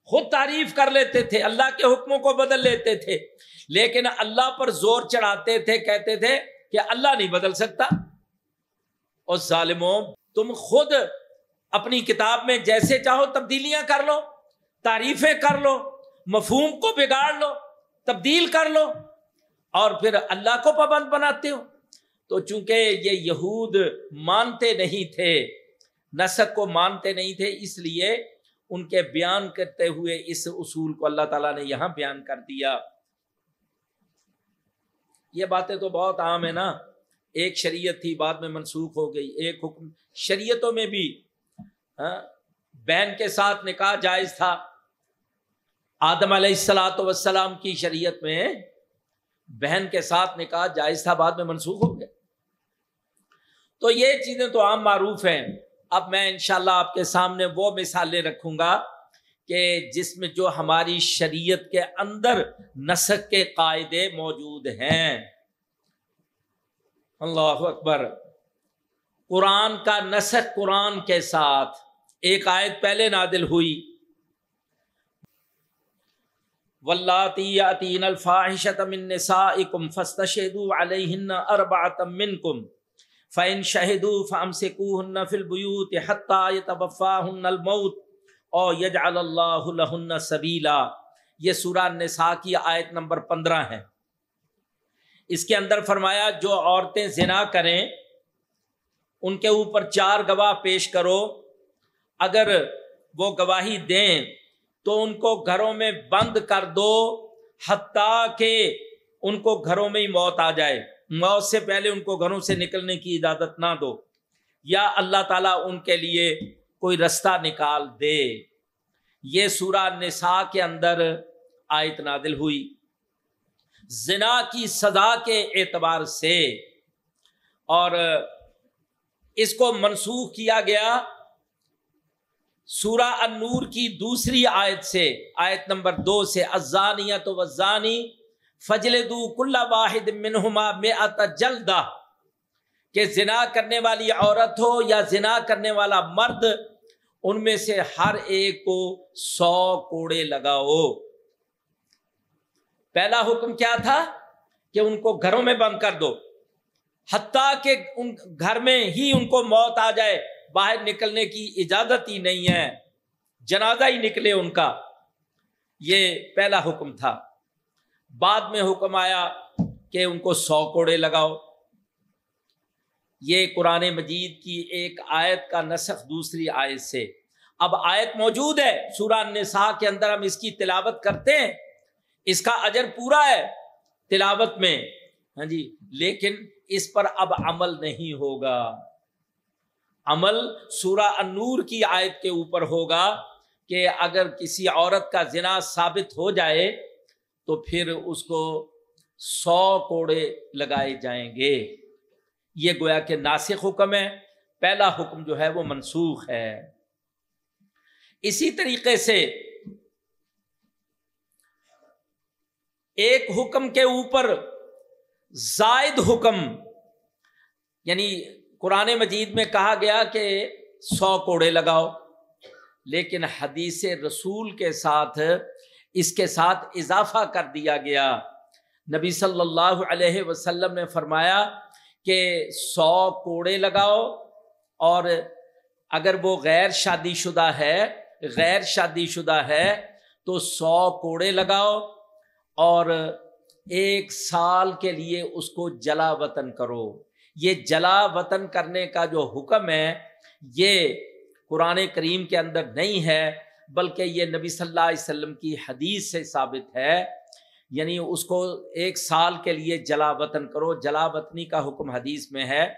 خود تعریف کر لیتے تھے۔ اللہ کے حکموں کو بدل لیتے تھے۔ لیکن اللہ پر زور چڑھاتے تھے، کہتے تھے کہ اللہ نہیں بدل سکتا۔ اور ظالموں، تم خود اپنی کتاب میں جیسے چاہو تبدیلیاں کر لو، تعریفیں کر لو، مفہوم کو بگاڑ لو، تبدیل کر لو، اور پھر اللہ کو پابند بناتے ہو۔ تو چونکہ یہ یہود مانتے نہیں تھے، نسق کو مانتے نہیں تھے، اس لیے ان کے بیان کرتے ہوئے اس اصول کو اللہ تعالیٰ نے یہاں بیان کر دیا۔ یہ باتیں تو بہت عام ہیں نا۔ ایک شریعت تھی، بعد میں منسوخ ہو گئی۔ ایک حکم، شریعتوں میں بھی ہاں؟ بہن کے ساتھ نکاح جائز تھا۔ آدم علیہ السلاۃ وسلام کی شریعت میں بہن کے ساتھ نکاح جائز تھا، بعد میں منسوخ ہو گیا۔ تو یہ چیزیں تو عام معروف ہیں۔ اب میں انشاءاللہ اللہ آپ کے سامنے وہ مثالیں رکھوں گا کہ جس میں جو ہماری شریعت کے اندر نسق کے قاعدے موجود ہیں۔ اللہ اکبر۔ قرآن کا نسق قرآن کے ساتھ ایک آیت پہلے نادل ہوئی۔ ولاطین الفاحشت من نسائکم فاستشهدوا علیہن اربعۃ منکم فإن شهدوا فامسكوهن في البيوت حتى يتوفاهن الموت او یجعل اللہ لہن سبیلا یہ سورہ نساء کی آیت نمبر پندرہ ہے۔ اس کے اندر فرمایا، جو عورتیں زنا کریں ان کے اوپر چار گواہ پیش کرو۔ اگر وہ گواہی دیں تو ان کو گھروں میں بند کر دو، حتیٰ کہ ان کو گھروں میں ہی موت آ جائے۔ موت سے پہلے ان کو گھروں سے نکلنے کی اجازت نہ دو۔ یا اللہ تعالیٰ ان کے لیے کوئی رستہ نکال دے۔ یہ سورہ نساء کے اندر آیت نادل ہوئی۔ زنا کی سزا کے اعتبار سے اور اس کو منسوخ کیا گیا سورہ النور کی دوسری آیت سے، آیت نمبر دو سے ازانیت و وزانی فجل دو کل واحد منہما میں جلدا کہ زنا کرنے والی عورت ہو یا زنا کرنے والا مرد، ان میں سے ہر ایک کو سو کوڑے لگاؤ۔ پہلا حکم کیا تھا؟ کہ ان کو گھروں میں بند کر دو۔ حتیٰ کہ ان گھر میں ہی ان کو موت آ جائے، باہر نکلنے کی اجازت ہی نہیں ہے، جنازہ ہی نکلے ان کا۔ یہ پہلا حکم تھا۔ بعد میں حکم آیا کہ ان کو سو کوڑے لگاؤ۔ یہ قرآن مجید کی ایک آیت کا نسخ دوسری آیت سے۔ اب آیت موجود ہے، سورہ نساء کے اندر ہم اس کی تلاوت کرتے ہیں۔ اس کا اجر پورا ہے تلاوت میں۔ ہاں جی لیکن اس پر اب عمل نہیں ہوگا۔ عمل سورہ انور کی آیت کے اوپر ہوگا کہ اگر کسی عورت کا زنا ثابت ہو جائے تو پھر اس کو سو کوڑے لگائے جائیں گے۔ یہ گویا کہ ناسک حکم ہے۔ پہلا حکم جو ہے وہ منسوخ ہے۔ اسی طریقے سے ایک حکم کے اوپر زائد حکم یعنی قرآن مجید میں کہا گیا کہ سو کوڑے لگاؤ، لیکن حدیث رسول کے ساتھ اس کے ساتھ اضافہ کر دیا گیا۔ نبی صلی اللہ علیہ وسلم نے فرمایا کہ سو کوڑے لگاؤ اور اگر وہ غیر شادی شدہ ہے، غیر شادی شدہ ہے تو سو کوڑے لگاؤ اور ایک سال کے لیے اس کو جلا وطن کرو۔ یہ جلا وطن کرنے کا جو حکم ہے، یہ قرآن کریم کے اندر نہیں ہے، بلکہ یہ نبی صلی اللہ علیہ وسلم کی حدیث سے ثابت ہے۔ یعنی اس کو ایک سال کے لیے جلا وطن کرو۔ جلا وطنی کا حکم حدیث میں ہے۔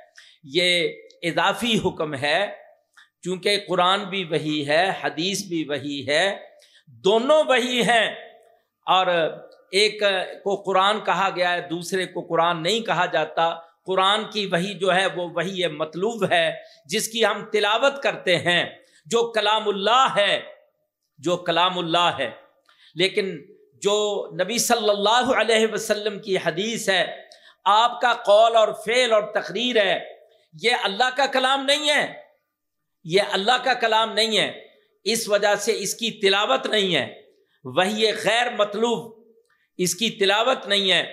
یہ اضافی حکم ہے، چونکہ قرآن بھی وہی ہے، حدیث بھی وہی ہے۔ دونوں وہی ہیں اور ایک کو قرآن کہا گیا ہے، دوسرے کو قرآن نہیں کہا جاتا۔ قرآن کی وہی جو ہے، وہ وہی مطلوب ہے، جس کی ہم تلاوت کرتے ہیں۔ جو کلام اللہ ہے، جو کلام اللہ ہے۔ لیکن جو نبی صلی اللہ علیہ وسلم کی حدیث ہے، آپ کا قول اور فعل اور تقریر ہے، یہ اللہ کا کلام نہیں ہے۔ یہ اللہ کا کلام نہیں ہے۔ اس وجہ سے اس کی تلاوت نہیں ہے۔ وہی غیر مطلوب اس کی تلاوت نہیں ہے،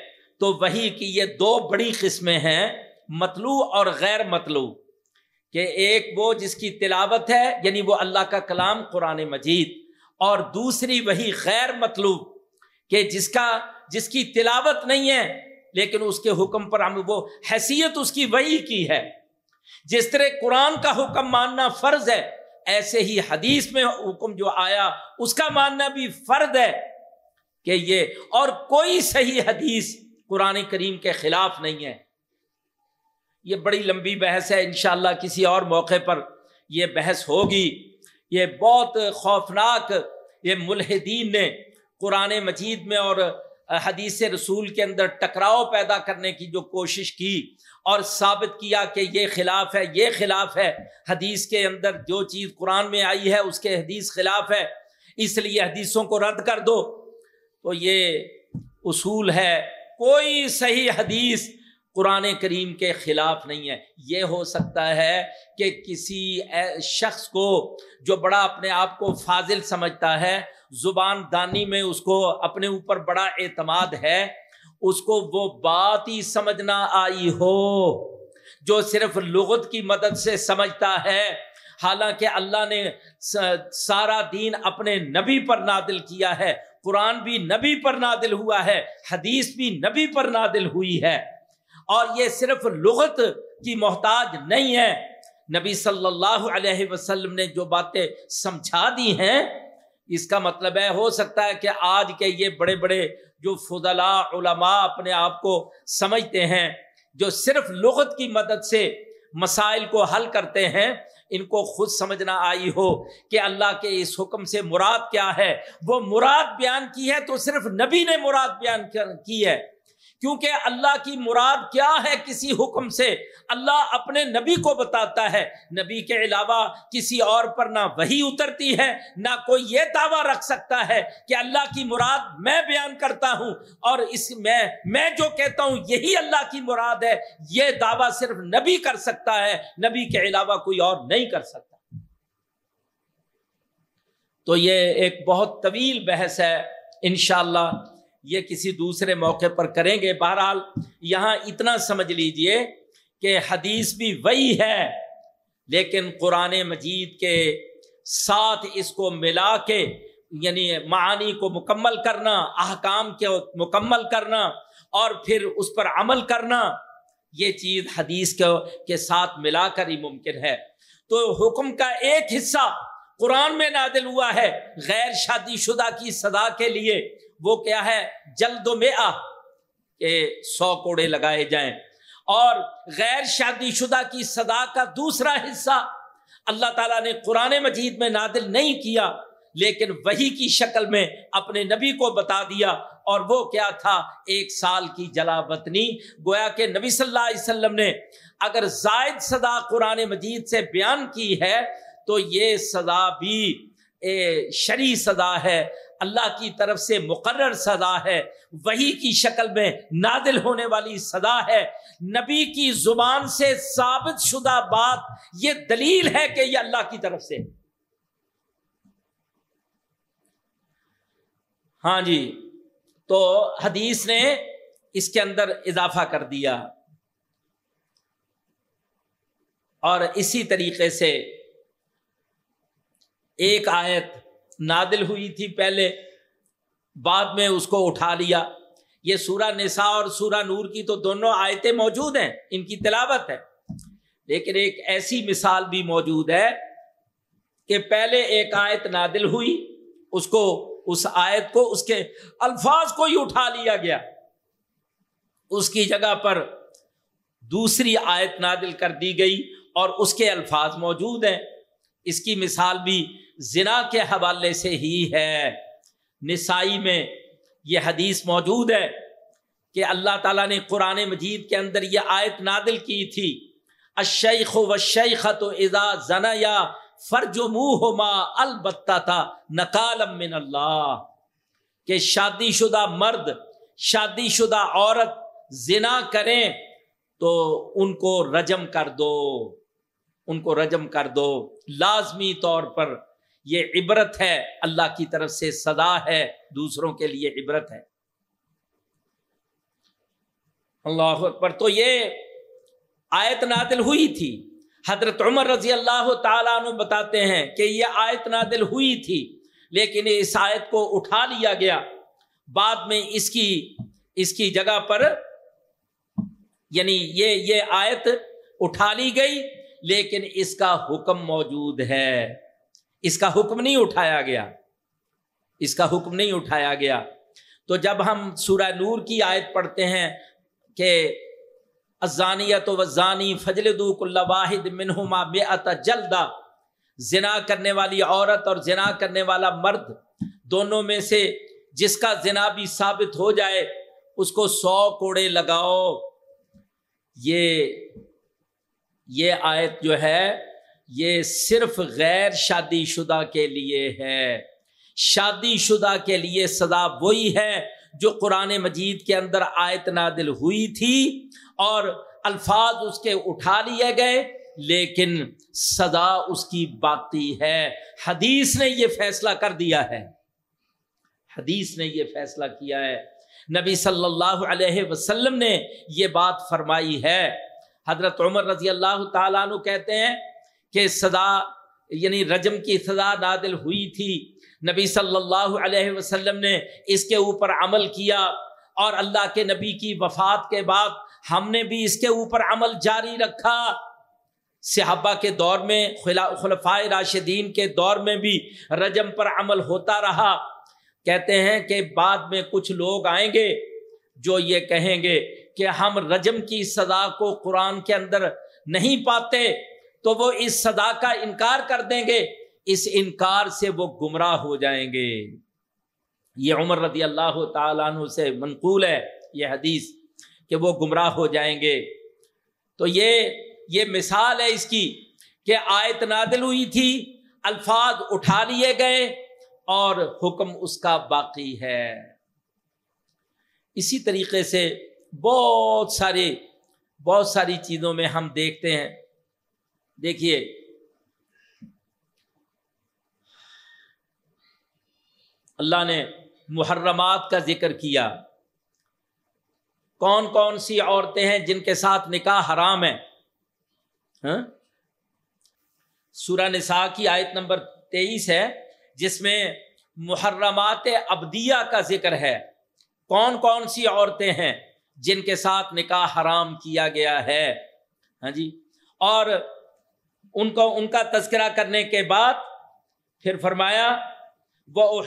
تو وہی کی یہ دو بڑی قسمیں ہیں، مطلوع اور غیر مطلوع، کہ ایک وہ جس کی تلاوت ہے یعنی وہ اللہ کا کلام قرآن مجید، اور دوسری وہی غیر مطلوب کہ جس کا، جس کی تلاوت نہیں ہے، لیکن اس کے حکم پر ہم وہ حیثیت اس کی وہی کی ہے۔ جس طرح قرآن کا حکم ماننا فرض ہے، ایسے ہی حدیث میں حکم جو آیا، اس کا ماننا بھی فرد ہے۔ کہ یہ اور کوئی صحیح حدیث قرآن کریم کے خلاف نہیں ہے۔ یہ بڑی لمبی بحث ہے، انشاءاللہ کسی اور موقع پر یہ بحث ہوگی۔ یہ بہت خوفناک، یہ ملحدین نے قرآن مجید میں اور حدیث رسول کے اندر ٹکراؤ پیدا کرنے کی جو کوشش کی اور ثابت کیا کہ یہ خلاف ہے، یہ خلاف ہے۔ حدیث کے اندر جو چیز قرآن میں آئی ہے، اس کے حدیث خلاف ہے۔ اس لیے حدیثوں کو رد کر دو۔ تو یہ اصول ہے۔ کوئی صحیح حدیث قرآن کریم کے خلاف نہیں ہے۔ یہ ہو سکتا ہے کہ کسی شخص کو جو بڑا اپنے آپ کو فاضل سمجھتا ہے، زبان دانی میں اس کو اپنے اوپر بڑا اعتماد ہے، اس کو وہ بات ہی سمجھنا آئی ہو، جو صرف لغت کی مدد سے سمجھتا ہے۔ حالانکہ اللہ نے سارا دین اپنے نبی پر نادل کیا ہے۔ قرآن بھی نبی پر نادل ہوا ہے، حدیث بھی نبی پر نادل ہوئی ہے۔ اور یہ صرف لغت کی محتاج نہیں ہے۔ نبی صلی اللہ علیہ وسلم نے جو باتیں سمجھا دی ہیں، اس کا مطلب ہے، ہو سکتا ہے کہ آج کے یہ بڑے بڑے جو فضلا علماء اپنے آپ کو سمجھتے ہیں، جو صرف لغت کی مدد سے مسائل کو حل کرتے ہیں ان کو خود سمجھنا آئی ہو کہ اللہ کے اس حکم سے مراد کیا ہے؟ وہ مراد بیان کی ہے تو صرف نبی نے مراد بیان کی ہے۔ کیونکہ اللہ کی مراد کیا ہے کسی حکم سے؟ اللہ اپنے نبی کو بتاتا ہے۔ نبی کے علاوہ کسی اور پر نہ وہی اترتی ہے، نہ کوئی یہ دعویٰ رکھ سکتا ہے کہ اللہ کی مراد میں بیان کرتا ہوں۔ اور اس میں میں جو کہتا ہوں، یہی اللہ کی مراد ہے۔ یہ دعویٰ صرف نبی کر سکتا ہے، نبی کے علاوہ کوئی اور نہیں کر سکتا۔ تو یہ ایک بہت طویل بحث ہے۔ انشاءاللہ اللہ یہ کسی دوسرے موقع پر کریں گے۔ بہرحال یہاں اتنا سمجھ لیجیے کہ حدیث بھی وہی ہے، لیکن قرآن مجید کے ساتھ اس کو ملا کے یعنی معانی کو مکمل کرنا، احکام کے مکمل کرنا، اور پھر اس پر عمل کرنا، یہ چیز حدیث کے ساتھ ملا کر ہی ممکن ہے۔ تو حکم کا ایک حصہ قرآن میں نادل ہوا ہے، غیر شادی شدہ کی صدا کے لیے۔ وہ کیا ہے؟ جلد و میں کہ سو کوڑے لگائے جائیں۔ اور غیر شادی شدہ کی صدا کا دوسرا حصہ اللہ تعالیٰ نے قرآن مجید میں نادل نہیں کیا، لیکن وہی کی شکل میں اپنے نبی کو بتا دیا۔ اور وہ کیا تھا؟ ایک سال کی جلا وطنی گویا کہ نبی صلی اللہ علیہ وسلم نے اگر زائد صدا قرآن مجید سے بیان کی ہے تو یہ سزا بھی شری سزا ہے۔ اللہ کی طرف سے مقرر سزا ہے وہی کی شکل میں نادل ہونے والی سزا ہے۔ نبی کی زبان سے ثابت شدہ بات یہ دلیل ہے کہ یہ اللہ کی طرف سے۔ ہاں جی تو حدیث نے اس کے اندر اضافہ کر دیا۔ اور اسی طریقے سے ایک آیت نادل ہوئی تھی پہلے، بعد میں اس کو اٹھا لیا۔ یہ سورہ نساء اور سورہ نور کی تو دونوں آیتیں موجود ہیں، ان کی تلاوت ہے۔ لیکن ایک ایسی مثال بھی موجود ہے کہ پہلے ایک آیت نادل ہوئی، اس کو، اس آیت کو، اس کے الفاظ کو ہی اٹھا لیا گیا۔ اس کی جگہ پر دوسری آیت نادل کر دی گئی اور اس کے الفاظ موجود ہیں۔ اس کی مثال بھی زنا کے حوالے سے ہی ہے۔ نسائی میں یہ حدیث موجود ہے کہ اللہ تعالیٰ نے قرآن مجید کے اندر یہ آیت نادل کی تھی۔ اشیخ و شیخ تو ادا زنا یا فرج منہ ماں البتہ تھا نقال من اللہ۔ کہ شادی شدہ مرد، شادی شدہ عورت زنا کریں تو ان کو رجم کر دو۔ ان کو رجم کر دو۔ لازمی طور پر یہ عبرت ہے، اللہ کی طرف سے سدا ہے، دوسروں کے لیے عبرت ہے۔ اللہ پر تو یہ آیت نادل ہوئی تھی۔ حضرت عمر رضی اللہ تعالیٰ عنہ بتاتے ہیں کہ یہ آیت نادل ہوئی تھی، لیکن اس آیت کو اٹھا لیا گیا۔ بعد میں اس کی اس کی جگہ پر یعنی یہ یہ آیت اٹھا لی گئی، لیکن اس کا حکم موجود ہے۔ اس کا حکم نہیں اٹھایا گیا۔ اس کا حکم نہیں اٹھایا گیا۔ تو جب ہم سورہ نور کی آیت پڑھتے ہیں کہ ازانیت و وزانی فجل دو واحد منہما بے جلدا زنا کرنے والی عورت اور زنا کرنے والا مرد دونوں میں سے جس کا زنا بھی ثابت ہو جائے، اس کو سو کوڑے لگاؤ۔ یہ یہ آیت جو ہے یہ صرف غیر شادی شدہ کے لیے ہے۔ شادی شدہ کے لیے سزا وہی ہے جو قرآن مجید کے اندر آیت نادل ہوئی تھی اور الفاظ اس کے اٹھا لیے گئے، لیکن سزا اس کی باقی ہے۔ حدیث نے یہ فیصلہ کر دیا ہے۔ حدیث نے یہ فیصلہ کیا ہے۔ نبی صلی اللہ علیہ وسلم نے یہ بات فرمائی ہے۔ حضرت عمر رضی اللہ تعالیٰ عنہ کہتے ہیں کہ سزا یعنی رجم کی سزا نادل ہوئی تھی۔ نبی صلی اللہ علیہ وسلم نے اس کے اوپر عمل کیا اور اللہ کے نبی کی وفات کے بعد ہم نے بھی اس کے اوپر عمل جاری رکھا۔ صحابہ کے دور میں خلفائے راشدین کے دور میں بھی رجم پر عمل ہوتا رہا۔ کہتے ہیں کہ بعد میں کچھ لوگ آئیں گے جو یہ کہیں گے کہ ہم رجم کی سزا کو قرآن کے اندر نہیں پاتے۔ تو وہ اس سزا کا انکار کر دیں گے، اس انکار سے وہ گمراہ ہو جائیں گے۔ یہ عمر رضی اللہ تعالیٰ عنہ سے منقول ہے، یہ حدیث کہ وہ گمراہ ہو جائیں گے۔ تو یہ یہ مثال ہے اس کی کہ آیت نادل ہوئی تھی، الفاظ اٹھا لیے گئے اور حکم اس کا باقی ہے۔ اسی طریقے سے بہت ساری بہت ساری چیزوں میں ہم دیکھتے ہیں دیکھیے۔ اللہ نے محرمات کا ذکر کیا۔ کون کون سی عورتیں ہیں جن کے ساتھ نکاح حرام ہے؟ ہاں؟ سورہ نساء کی آیت نمبر تیئیس ہے، جس میں محرمات ابدیہ کا ذکر ہے۔ کون کون سی عورتیں ہیں جن کے ساتھ نکاح حرام کیا گیا ہے؟ ہاں جی۔ اور ان کو ان کا تذکرہ کرنے کے بعد پھر فرمایا وہ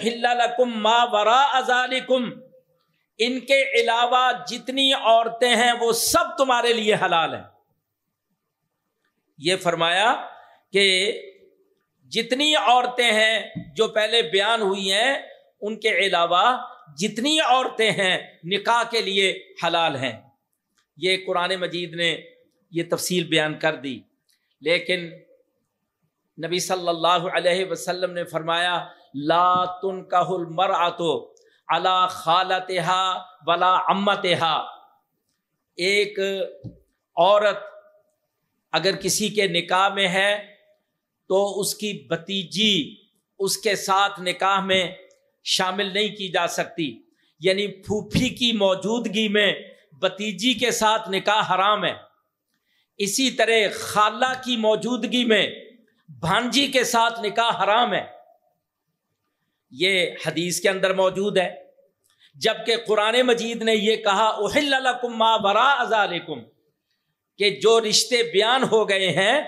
ماں ورا ازالکم ان کے علاوہ جتنی عورتیں ہیں وہ سب تمہارے لیے حلال ہیں۔ یہ فرمایا کہ جتنی عورتیں ہیں جو پہلے بیان ہوئی ہیں، ان کے علاوہ جتنی عورتیں ہیں نکاح کے لیے حلال ہیں۔ یہ قرآن مجید نے یہ تفصیل بیان کر دی۔ لیکن نبی صلی اللہ علیہ وسلم نے فرمایا، لا تن کا مر آتو اللہ خالتہا ولا امتہا ایک عورت اگر کسی کے نکاح میں ہے تو اس کی بتیجی اس کے ساتھ نکاح میں شامل نہیں کی جا سکتی۔ یعنی پھوپھی کی موجودگی میں بتیجی کے ساتھ نکاح حرام ہے۔ اسی طرح خالہ کی موجودگی میں بھانجی کے ساتھ نکاح حرام ہے۔ یہ حدیث کے اندر موجود ہے۔ جبکہ قرآن مجید نے یہ کہا اہل ما برا ازالکم کہ جو رشتے بیان ہو گئے ہیں،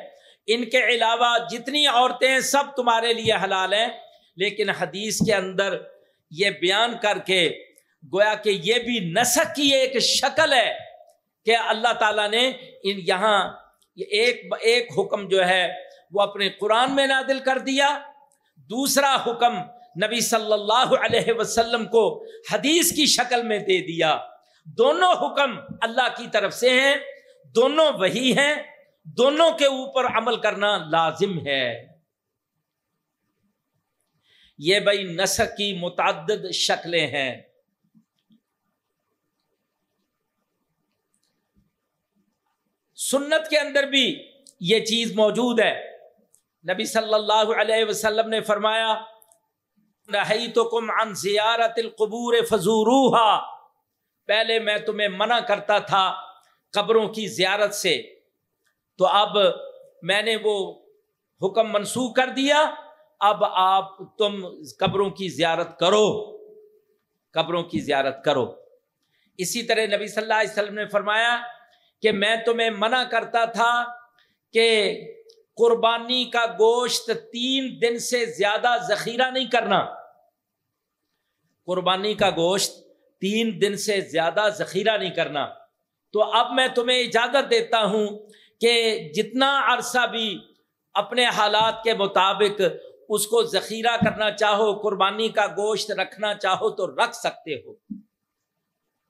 ان کے علاوہ جتنی عورتیں ہیں سب تمہارے لیے حلال ہیں۔ لیکن حدیث کے اندر یہ بیان کر کے گویا کہ یہ بھی نسک کی ایک شکل ہے۔ کہ اللہ تعالیٰ نے ان یہاں ایک ایک حکم جو ہے وہ اپنے قرآن میں نادل کر دیا۔ دوسرا حکم نبی صلی اللہ علیہ وسلم کو حدیث کی شکل میں دے دیا۔ دونوں حکم اللہ کی طرف سے ہیں، دونوں وہی ہیں، دونوں کے اوپر عمل کرنا لازم ہے۔ یہ بھائی نسق کی متعدد شکلیں ہیں۔ سنت کے اندر بھی یہ چیز موجود ہے۔ نبی صلی اللہ علیہ وسلم نے فرمایا رہی تو کم ان زیارت القبور فضوروہا پہلے میں تمہیں منع کرتا تھا قبروں کی زیارت سے۔ تو اب میں نے وہ حکم منسوخ کر دیا، اب آپ تم قبروں کی زیارت کرو۔ قبروں کی زیارت کرو۔ اسی طرح نبی صلی اللہ علیہ وسلم نے فرمایا کہ میں تمہیں منع کرتا تھا کہ قربانی کا گوشت تین دن سے زیادہ ذخیرہ نہیں کرنا۔ قربانی کا گوشت تین دن سے زیادہ ذخیرہ نہیں کرنا۔ تو اب میں تمہیں اجازت دیتا ہوں کہ جتنا عرصہ بھی اپنے حالات کے مطابق اس کو ذخیرہ کرنا چاہو، قربانی کا گوشت رکھنا چاہو تو رکھ سکتے ہو۔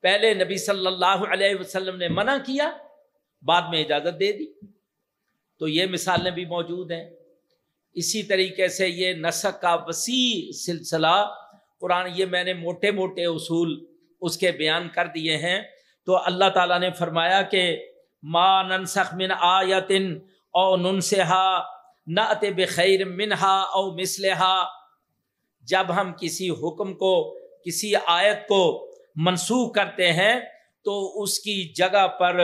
پہلے نبی صلی اللہ علیہ وسلم نے منع کیا، بعد میں اجازت دے دی۔ تو یہ مثالیں بھی موجود ہیں۔ اسی طریقے سے یہ نسق کا وسیع سلسلہ، قرآن یہ میں نے موٹے موٹے اصول اس کے بیان کر دیے ہیں۔ تو اللہ تعالیٰ نے فرمایا کہ ما ننسخ من آیتن او ننسحا نعت بخیر منہا او مسلحا جب ہم کسی حکم کو، کسی آیت کو منسوخ کرتے ہیں تو اس کی جگہ پر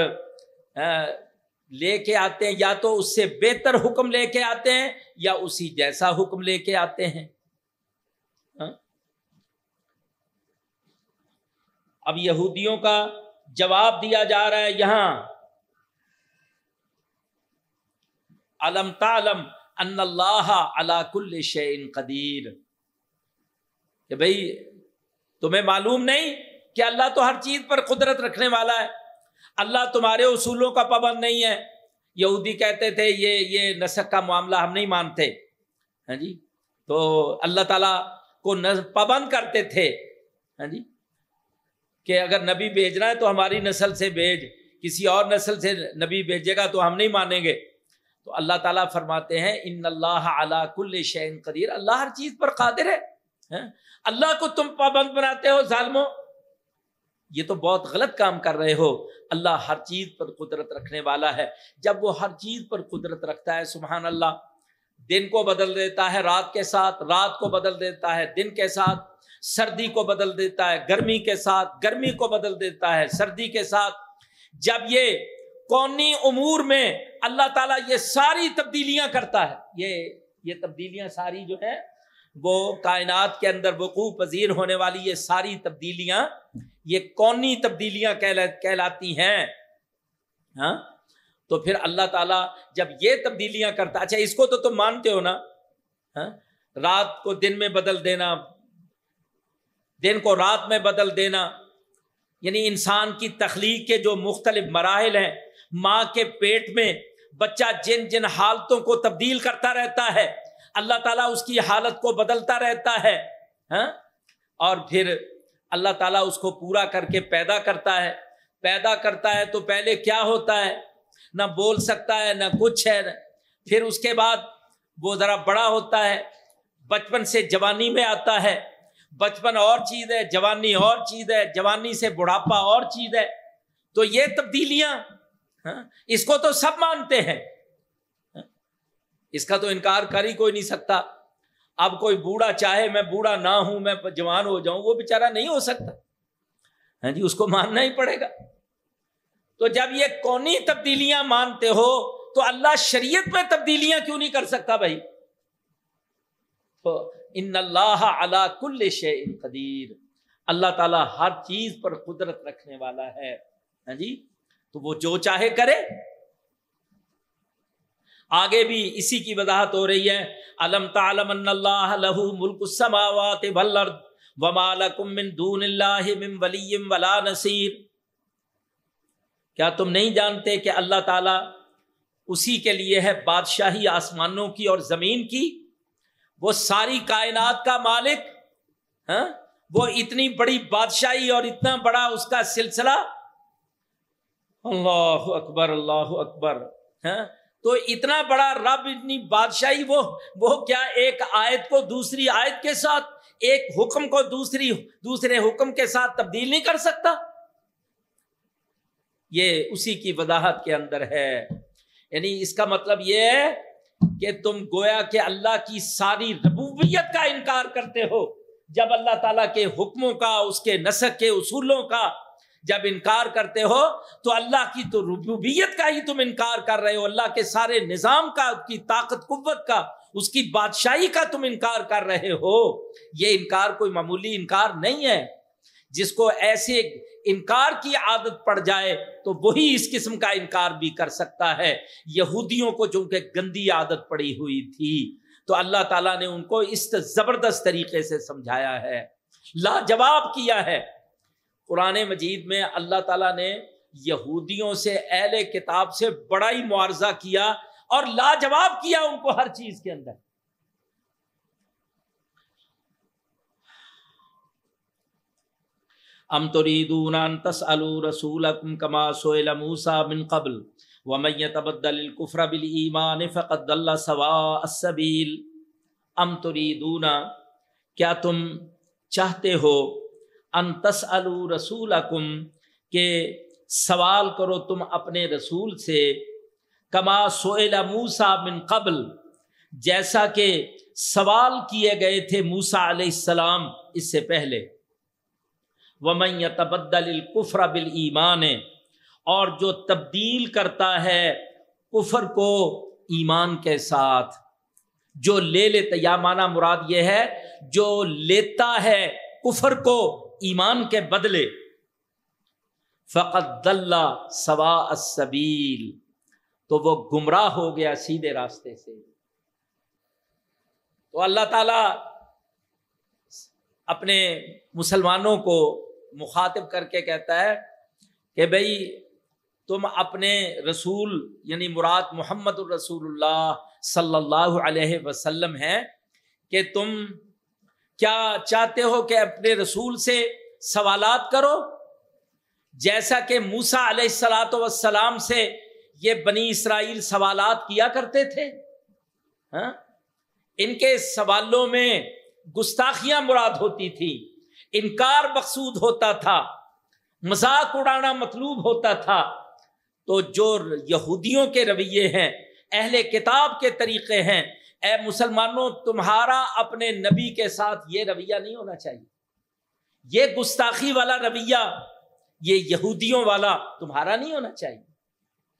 لے کے آتے ہیں، یا تو اس سے بہتر حکم لے کے آتے ہیں یا اسی جیسا حکم لے کے آتے ہیں۔ اب یہودیوں کا جواب دیا جا رہا ہے یہاں۔ علم تعلم ان اللہ علا کل شعین قدیر۔ کہ بھائی تمہیں معلوم نہیں کہ اللہ تو ہر چیز پر قدرت رکھنے والا ہے۔ اللہ تمہارے اصولوں کا پابند نہیں ہے۔ یہودی کہتے تھے، یہ یہ نسق کا معاملہ ہم نہیں مانتے۔ ہاں جی؟ تو اللہ تعالیٰ کو پابند کرتے تھے۔ ہاں جی؟ کہ اگر نبی بھیجنا ہے تو ہماری نسل سے بھیج، کسی اور نسل سے نبی بھیجے گا تو ہم نہیں مانیں گے۔ تو اللہ تعالیٰ فرماتے ہیں، ان اللہ علا کل شعین قدیر اللہ ہر چیز پر قادر ہے۔ ہاں؟ اللہ کو تم پابند بناتے ہو، ظالموں۔ یہ تو بہت غلط کام کر رہے ہو۔ اللہ ہر چیز پر قدرت رکھنے والا ہے۔ جب وہ ہر چیز پر قدرت رکھتا ہے، سبحان اللہ، دن کو بدل دیتا ہے، رات کے ساتھ رات کو بدل دیتا ہے، دن کے ساتھ سردی کو بدل دیتا ہے، گرمی کے ساتھ گرمی کو بدل دیتا ہے، سردی کے ساتھ۔ جب یہ کونی امور میں اللہ تعالیٰ یہ ساری تبدیلیاں کرتا ہے، یہ یہ تبدیلیاں ساری جو ہے وہ کائنات کے اندر وقوع پذیر ہونے والی یہ ساری تبدیلیاں، یہ کونی تبدیلیاں کہلاتی ہیں۔ ہاں؟ تو پھر اللہ تعالیٰ جب یہ تبدیلیاں کرتا اچھا اس کو تو تم مانتے ہو نا؟ ہاں؟ رات کو دن میں بدل دینا، دن کو رات میں بدل دینا یعنی انسان کی تخلیق کے جو مختلف مراحل ہیں، ماں کے پیٹ میں بچہ جن جن حالتوں کو تبدیل کرتا رہتا ہے اللہ تعالیٰ اس کی حالت کو بدلتا رہتا ہے ہاں؟ اور پھر اللہ تعالیٰ اس کو پورا کر کے پیدا کرتا ہے۔ پیدا کرتا ہے تو پہلے کیا ہوتا ہے؟ نہ بول سکتا ہے نہ کچھ ہے۔ پھر اس کے بعد وہ ذرا بڑا ہوتا ہے بچپن سے جوانی میں آتا ہے۔ بچپن اور چیز ہے جوانی اور چیز ہے۔ جوانی سے بڑھاپا اور چیز ہے۔ تو یہ تبدیلیاں ہاں، اس کو تو سب مانتے ہیں۔ اس کا تو انکار کر ہی کوئی نہیں سکتا۔ اب کوئی بوڑھا چاہے، میں بوڑھا نہ ہوں، میں جوان ہو جاؤں، وہ بےچارا نہیں ہو سکتا۔ ہاں جی اس کو ماننا ہی پڑے گا۔ تو جب یہ کونی تبدیلیاں مانتے ہو، تو اللہ شریعت میں تبدیلیاں کیوں نہیں کر سکتا بھائی؟ تو ان اللہ اللہ کل شعین قدیر۔ اللہ تعالیٰ ہر چیز پر قدرت رکھنے والا ہے۔ ہاں جی تو وہ جو چاہے کرے۔ آگے بھی اسی کی وضاحت ہو رہی ہے۔ علم تعلم ان اللہ لہو ملک السماوات والارض وما لکم من دون اللہ من ولی ولا نصیر کیا تم نہیں جانتے کہ اللہ تعالی اسی کے لیے ہے بادشاہی آسمانوں کی اور زمین کی؟ وہ ساری کائنات کا مالک ہاں؟ وہ اتنی بڑی بادشاہی اور اتنا بڑا اس کا سلسلہ؟ اللہ اکبر اللہ اکبر ہاں؟ تو اتنا بڑا رب، اتنی بادشاہی، وہ وہ کیا ایک آیت کو دوسری آیت کے ساتھ، ایک حکم کو دوسری، دوسرے حکم کے ساتھ تبدیل نہیں کر سکتا؟ یہ اسی کی وضاحت کے اندر ہے۔ یعنی اس کا مطلب یہ ہے کہ تم گویا کہ اللہ کی ساری ربوبیت کا انکار کرتے ہو۔ جب اللہ تعالیٰ کے حکموں کا، اس کے نسق کے اصولوں کا جب انکار کرتے ہو تو اللہ کی تو ربوبیت کا ہی تم انکار کر رہے ہو، اللہ کے سارے نظام کا، کی طاقت، قوت کا، اس کی بادشاہی کا تم انکار کر رہے ہو۔ یہ انکار کوئی معمولی انکار نہیں ہے۔ جس کو ایسے انکار کی عادت پڑ جائے تو وہی اس قسم کا انکار بھی کر سکتا ہے۔ یہودیوں کو چونکہ گندی عادت پڑی ہوئی تھی، تو اللہ تعالیٰ نے ان کو اس زبردست طریقے سے سمجھایا ہے، لاجواب کیا ہے۔ قرآن مجید میں اللہ تعالیٰ نے یہودیوں سے اہل کتاب سے بڑا ہی معاوضہ کیا اور لاجواب کیا ان کو ہر چیز کے اندر۔ ام تريدون ان تسالوا رسولكم كما سئل موسى من قبل ومن يتبدل الكفر بالايمان فقد ضل سواء السبيل ام تريدون کیا تم چاہتے ہو ان تسالوا رسولكم کہ سوال کرو تم اپنے رسول سے، کما سئل موسا من قبل، جیسا کہ سوال کیے گئے تھے موسا علیہ السلام اس سے پہلے۔ ومن تبدل القفر بل اور جو تبدیل کرتا ہے کفر کو ایمان کے ساتھ۔ جو لے لیتا، یا مانا مراد یہ ہے، جو لیتا ہے کفر کو ایمان کے بدلے۔ فقط اللہ سوا السبیل تو وہ گمراہ ہو گیا سیدھے راستے سے۔ تو اللہ تعالی اپنے مسلمانوں کو مخاطب کر کے کہتا ہے کہ بھائی تم اپنے رسول یعنی مراد محمد الرسول اللہ صلی اللہ علیہ وسلم ہے کہ تم کیا چاہتے ہو کہ اپنے رسول سے سوالات کرو؟ جیسا کہ موسا علیہ السلاۃ وسلام سے یہ بنی اسرائیل سوالات کیا کرتے تھے؟ ہاں؟ ان کے سوالوں میں گستاخیاں مراد ہوتی تھی، انکار مقصود ہوتا تھا، مذاق اڑانا مطلوب ہوتا تھا۔ تو جو یہودیوں کے رویے ہیں، اہل کتاب کے طریقے ہیں اے مسلمانوں، تمہارا اپنے نبی کے ساتھ یہ رویہ نہیں ہونا چاہیے۔ یہ گستاخی والا رویہ، یہ یہودیوں والا تمہارا نہیں ہونا چاہیے۔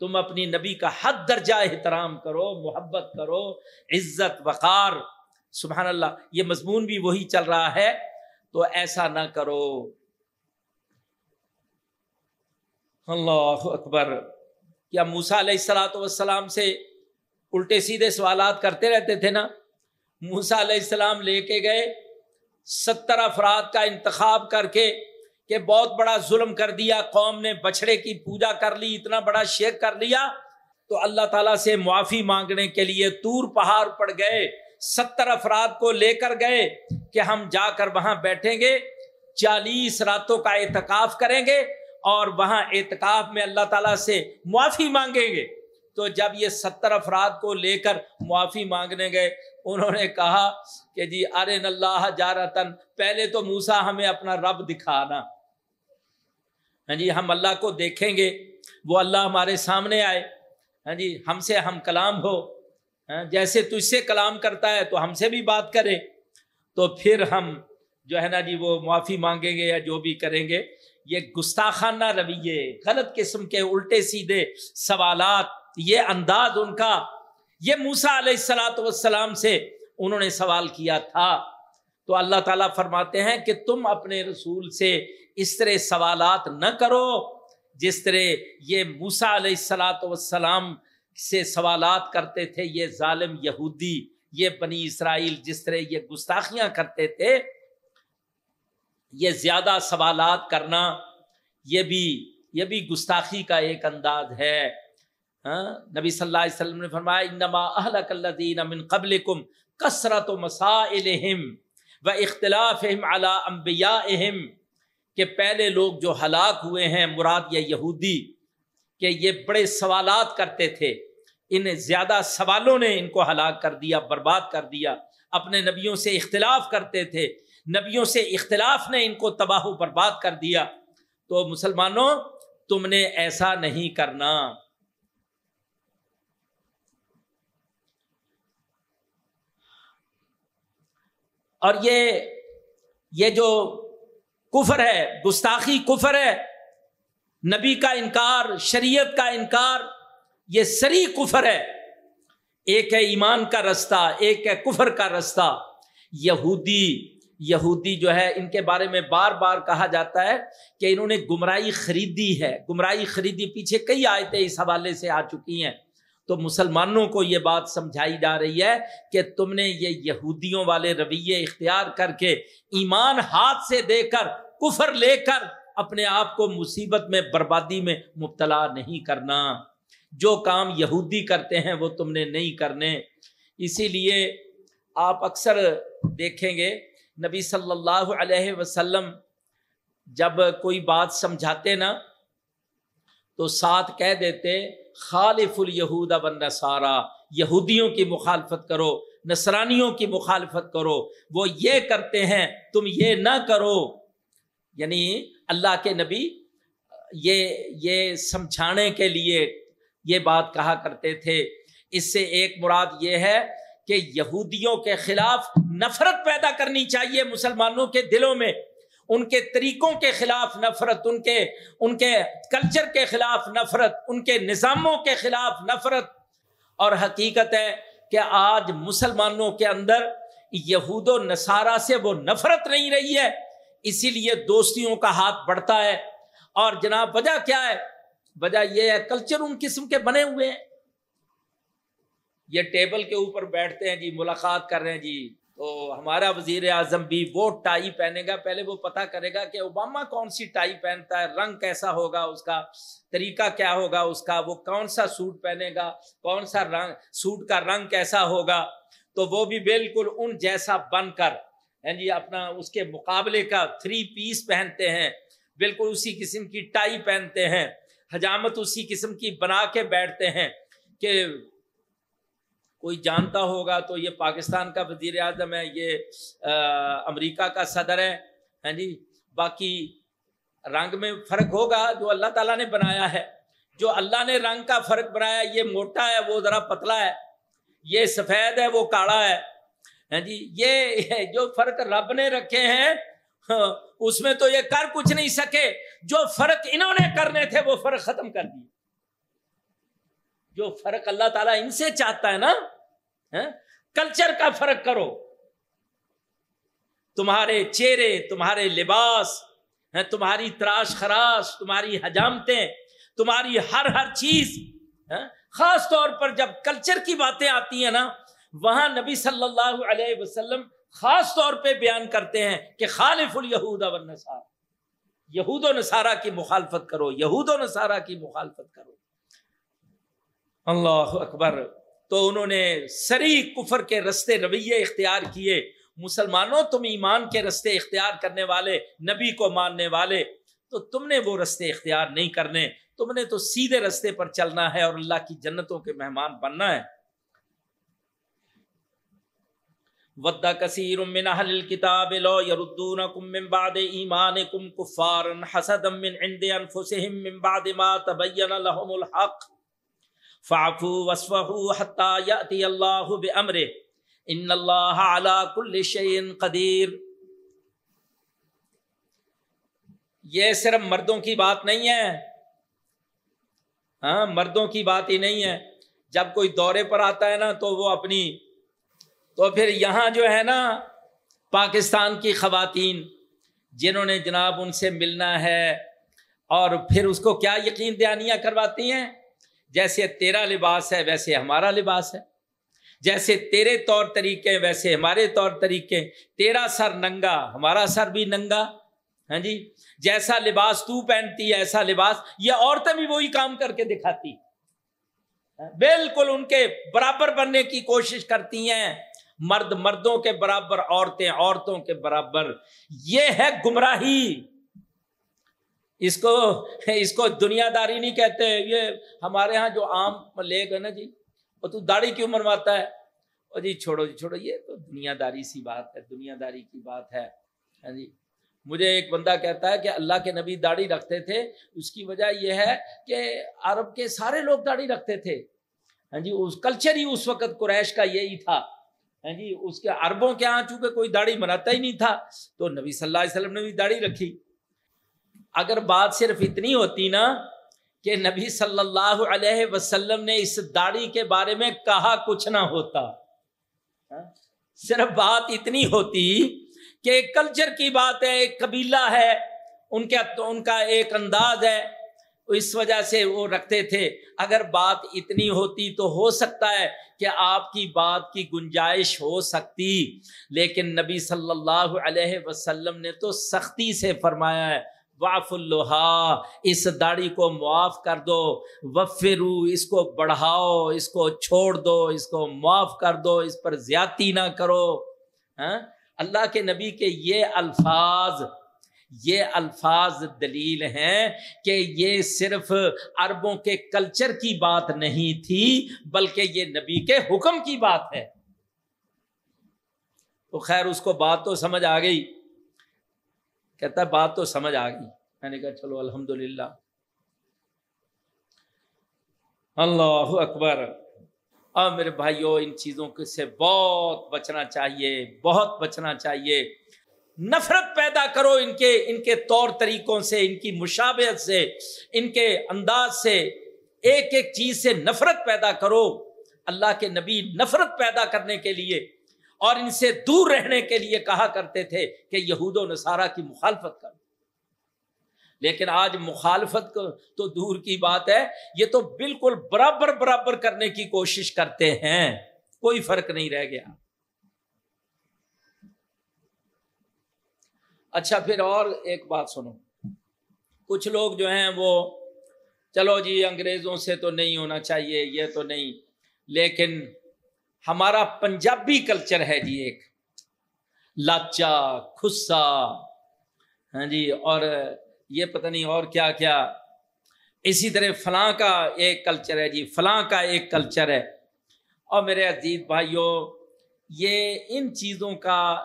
تم اپنی نبی کا حد درجہ احترام کرو، محبت کرو، عزت، وقار۔ سبحان اللہ، یہ مضمون بھی وہی چل رہا ہے۔ تو ایسا نہ کرو۔ اللہ اکبر۔ کیا موسا علیہ السلاۃ والسلام سے الٹے سیدھے سوالات کرتے رہتے تھے نا۔ موسا علیہ السلام لے کے گئے، ستر افراد کا انتخاب کر کے کہ بہت بڑا ظلم کر دیا، قوم نے بچڑے کی پوجا کر لی، اتنا بڑا شیک کر لیا۔ تو اللہ تعالیٰ سے معافی مانگنے کے لیے تور پہاڑ پڑ گئے، ستر افراد کو لے کر گئے کہ ہم جا کر وہاں بیٹھیں گے، چالیس راتوں کا اعتکاف کریں گے اور وہاں اعتکاف میں اللہ تعالیٰ سے معافی مانگیں گے۔ تو جب یہ ستر افراد کو لے کر معافی مانگنے گئے، انہوں نے کہا کہ جی ارے اللہ جارتن، پہلے تو موسا ہمیں اپنا رب دکھانا۔ ہاں جی ہم اللہ کو دیکھیں گے، وہ اللہ ہمارے سامنے آئے۔ ہاں جی ہم سے ہم کلام ہو۔ ہاں، جیسے تجھ سے کلام کرتا ہے تو ہم سے بھی بات کرے۔ تو پھر ہم جو ہے نا جی وہ معافی مانگیں گے یا جو بھی کریں گے۔ یہ گستاخانہ رویے، غلط قسم کے الٹے سیدھے سوالات یہ انداز ان کا، یہ موسا علیہ السلاۃ والسلام سے انہوں نے سوال کیا تھا۔ تو اللہ تعالیٰ فرماتے ہیں کہ تم اپنے رسول سے اس طرح سوالات نہ کرو جس طرح یہ موسا علیہ السلاۃ والسلام سے سوالات کرتے تھے، یہ ظالم یہودی، یہ بنی اسرائیل جس طرح یہ گستاخیاں کرتے تھے۔ یہ زیادہ سوالات کرنا یہ بھی یہ بھی گستاخی کا ایک انداز ہے۔ ہاں؟ نبی صلی اللہ علیہ وسلم نے فرمایا، انما اہلک الذین من قبلکم کثرت مسائلہم و اختلافہم علی انبیائہم، کہ پہلے لوگ جو ہلاک ہوئے ہیں، مراد یا یہودی، کہ یہ بڑے سوالات کرتے تھے۔ ان زیادہ سوالوں نے ان کو ہلاک کر دیا، برباد کر دیا۔ اپنے نبیوں سے اختلاف کرتے تھے۔ نبیوں سے اختلاف نے ان کو تباہ و برباد کر دیا۔ تو مسلمانوں، تم نے ایسا نہیں کرنا۔ اور یہ یہ جو کفر ہے، گستاخی کفر ہے، نبی کا انکار، شریعت کا انکار، یہ سری کفر ہے۔ ایک ہے ایمان کا رستہ، ایک ہے کفر کا رستہ۔ یہودی یہودی جو ہے، ان کے بارے میں بار بار کہا جاتا ہے کہ انہوں نے گمراہی خریدی ہے۔ گمراہی خریدی پیچھے کئی آیتیں اس حوالے سے آ چکی ہیں۔ تو مسلمانوں کو یہ بات سمجھائی جا رہی ہے کہ تم نے یہ یہودیوں والے رویے اختیار کر کے ایمان ہاتھ سے دے کر، کفر لے کر اپنے آپ کو مصیبت میں، بربادی میں مبتلا نہیں کرنا۔ جو کام یہودی کرتے ہیں وہ تم نے نہیں کرنے۔ اسی لیے آپ اکثر دیکھیں گے، نبی صلی اللہ علیہ وسلم جب کوئی بات سمجھاتے نا، تو ساتھ کہہ دیتے خالف الہود بن نسارا یہودیوں کی مخالفت کرو، نصرانیوں کی مخالفت کرو، وہ یہ کرتے ہیں، تم یہ نہ کرو۔ یعنی اللہ کے نبی یہ یہ سمجھانے کے لیے یہ بات کہا کرتے تھے۔ اس سے ایک مراد یہ ہے کہ یہودیوں کے خلاف نفرت پیدا کرنی چاہیے مسلمانوں کے دلوں میں۔ ان کے طریقوں کے خلاف نفرت، ان کے ان کے کلچر کے خلاف نفرت، ان کے نظاموں کے خلاف نفرت۔ اور حقیقت ہے کہ آج مسلمانوں کے اندر یہود و نصارہ سے وہ نفرت نہیں رہی ہے، اسی لیے دوستیوں کا ہاتھ بڑھتا ہے۔ اور جناب، وجہ کیا ہے؟ وجہ یہ ہے کلچر ان قسم کے بنے ہوئے ہیں۔ یہ ٹیبل کے اوپر بیٹھتے ہیں جی ملاقات کر رہے ہیں جی۔ تو ہمارا وزیر اعظم بھی وہ ٹائی پہنے گا۔ پہلے وہ پتا کرے گا کہ اوباما کون سی ٹائی پہنتا ہے، رنگ کیسا ہوگا، اس کا طریقہ کیا ہوگا، اس کا وہ کون سا سوٹ پہنے گا، کون سا رنگ، سوٹ کا رنگ کیسا ہوگا۔ تو وہ بھی بالکل ان جیسا بن کر یعنی جی اپنا اس کے مقابلے کا تھری پیس پہنتے ہیں۔ بالکل اسی قسم کی ٹائی پہنتے ہیں۔ حجامت اسی قسم کی بنا کے بیٹھتے ہیں کہ کوئی جانتا ہوگا تو یہ پاکستان کا وزیر اعظم ہے، یہ امریکہ کا صدر ہے ہاں جی؟ باقی رنگ میں فرق ہوگا جو اللہ تعالیٰ نے بنایا ہے۔ جو اللہ نے رنگ کا فرق بنایا، یہ موٹا ہے، وہ ذرا پتلا ہے۔ یہ سفید ہے، وہ کاڑا ہے۔ ہاں جی؟ یہ جو فرق رب نے رکھے ہیں، اس میں تو یہ کر کچھ نہیں سکے۔ جو فرق انہوں نے کرنے تھے، وہ فرق ختم کر دیے۔ جو فرق اللہ تعالیٰ ان سے چاہتا ہے نا ہاں، کلچر کا فرق کرو۔ تمہارے چہرے، تمہارے لباس ہاں، تمہاری تراش خراش، تمہاری حجامتیں، تمہاری ہر ہر چیز ہاں، خاص طور پر جب کلچر کی باتیں آتی ہیں نا، وہاں نبی صلی اللہ علیہ وسلم خاص طور پہ بیان کرتے ہیں کہ خالف الہود یہود و نصارہ کی مخالفت کرو، یہود و نصارہ کی مخالفت کرو۔ اللہ اکبر۔ تو انہوں نے سری کفر کے رستے رویے اختیار کیے۔ مسلمانوں، تم ایمان کے رستے اختیار کرنے والے، نبی کو ماننے والے۔ تو تم نے وہ رستے اختیار نہیں کرنے۔ تم نے تو سیدھے رستے پر چلنا ہے اور اللہ کی جنتوں کے مہمان بننا ہے۔ ودا کثیر من اهل الكتاب لو يردونكم من بعد ایمانكم كفارا حسدا من عند انفسهم من بعد ما تبين لهم الحق۔ فاعفو وصفحوا حتى ياتي الله بامره ان الله على كل شيء قدير یہ صرف مردوں کی بات نہیں ہے. ہاں مردوں کی بات ہی نہیں ہے. جب کوئی دورے پر آتا ہے نا، تو وہ اپنی، تو پھر یہاں جو ہے نا، پاکستان کی خواتین، جنہوں نے جناب ان سے ملنا ہے، اور پھر اس کو کیا یقین دہانیاں کرواتی ہیں؟ جیسے تیرا لباس ہے ویسے ہمارا لباس ہے۔ جیسے تیرے طور طریقے ویسے ہمارے طور طریقے۔ تیرا سر ننگا، ہمارا سر بھی ننگا۔ ہاں جی؟ جیسا لباس تو پہنتی ہے، ایسا لباس یہ عورتیں بھی وہی کام کر کے دکھاتی۔ بالکل ان کے برابر بننے کی کوشش کرتی ہیں۔ مرد مردوں کے برابر، عورتیں عورتوں کے برابر۔ یہ ہے گمراہی۔ اس کو اس کو دنیا داری نہیں کہتے، یہ ہمارے ہاں جو عام لے گا نا جی وہ تو داڑھی کیوں منواتا ہے۔ اور جی چھوڑو جی چھوڑو، یہ تو دنیا داری سی بات ہے دنیا داری کی بات ہے۔ ہاں جی مجھے ایک بندہ کہتا ہے کہ اللہ کے نبی داڑھی رکھتے تھے، اس کی وجہ یہ ہے کہ عرب کے سارے لوگ داڑھی رکھتے تھے۔ ہاں جی اس کلچر ہی اس وقت قریش کا یہی تھا۔ ہاں جی اس کے عربوں کے یہاں چونکہ کوئی داڑھی مناتا ہی نہیں تھا، تو نبی صلی اللہ علیہ وسلم نے بھی داڑھی رکھی۔ اگر بات صرف اتنی ہوتی نا کہ نبی صلی اللہ علیہ وسلم نے اس داڑھی کے بارے میں کہا کچھ نہ ہوتا، صرف بات اتنی ہوتی کہ ایک کلچر کی بات ہے، ایک قبیلہ ہے، ان کا ان کا ایک انداز ہے، اس وجہ سے وہ رکھتے تھے۔ اگر بات اتنی ہوتی تو ہو سکتا ہے کہ آپ کی بات کی گنجائش ہو سکتی، لیکن نبی صلی اللہ علیہ وسلم نے تو سختی سے فرمایا ہے۔ واف اللہ اس داڑھی کو معاف کر دو وفرو اس کو بڑھاؤ، اس کو چھوڑ دو، اس کو معاف کر دو، اس پر زیادتی نہ کرو ہاں؟ اللہ کے نبی کے یہ الفاظ یہ الفاظ دلیل ہیں کہ یہ صرف عربوں کے کلچر کی بات نہیں تھی، بلکہ یہ نبی کے حکم کی بات ہے۔ تو خیر، اس کو بات تو سمجھ آ گئی۔ کہتا ہے، بات تو سمجھ آ گئی۔ میں نے کہا، چلو الحمد للہ اللہ اکبر۔ اب میرے بھائیوں ان چیزوں سے بہت بچنا چاہیے، بہت بچنا چاہیے۔ نفرت پیدا کرو ان کے ان کے طور طریقوں سے، ان کی مشابہت سے، ان کے انداز سے۔ ایک ایک چیز سے نفرت پیدا کرو۔ اللہ کے نبی نفرت پیدا کرنے کے لیے۔ اور ان سے دور رہنے کے لیے کہا کرتے تھے کہ یہود و نصارہ کی مخالفت کرو۔ لیکن آج مخالفت تو دور کی بات ہے، یہ تو بالکل برابر برابر کرنے کی کوشش کرتے ہیں۔ کوئی فرق نہیں رہ گیا۔ اچھا پھر اور ایک بات سنو۔ کچھ لوگ جو ہیں وہ، چلو جی انگریزوں سے تو نہیں ہونا چاہیے، یہ تو نہیں۔ لیکن ہمارا پنجابی کلچر ہے جی ایک۔ لاچا خسا ہاں جی اور یہ پتہ نہیں اور کیا کیا۔ اسی طرح فلاں کا ایک کلچر ہے جی فلاں کا ایک کلچر ہے۔ اور میرے عزیز بھائیوں، یہ ان چیزوں کا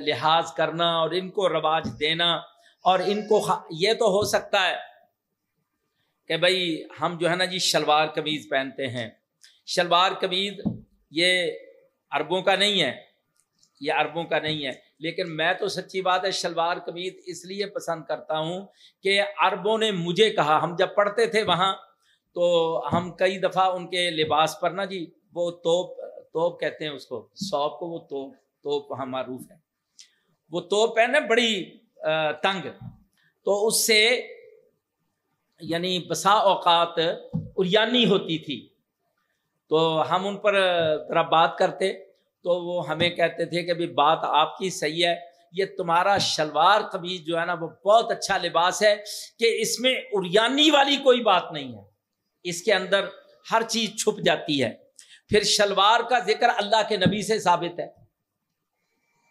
لحاظ کرنا اور ان کو رواج دینا اور ان کو یہ تو ہو سکتا ہے کہ بھائی ہم جو ہے نا جی شلوار قمیض پہنتے ہیں۔ شلوار قمیض یہ عربوں کا نہیں ہے، یہ عربوں کا نہیں ہے۔ لیکن میں تو سچی بات ہے، شلوار قمیض اس لیے پسند کرتا ہوں کہ عربوں نے مجھے کہا۔ ہم جب پڑھتے تھے وہاں، تو ہم کئی دفعہ ان کے لباس پر نا جی وہ توپ توپ کہتے ہیں اس کو، سوپ کو، وہ توپ توپ وہاں معروف ہے۔ وہ توپ ہے نا بڑی تنگ۔ تو اس سے یعنی بسا اوقات اریانی ہوتی تھی۔ تو ہم ان پر ذرا بات کرتے، تو وہ ہمیں کہتے تھے کہ بات آپ کی صحیح ہے، یہ تمہارا شلوار قمیض جو ہے نا، وہ بہت اچھا لباس ہے کہ اس میں اریانی والی کوئی بات نہیں ہے۔ اس کے اندر ہر چیز چھپ جاتی ہے۔ پھر شلوار کا ذکر اللہ کے نبی سے ثابت ہے۔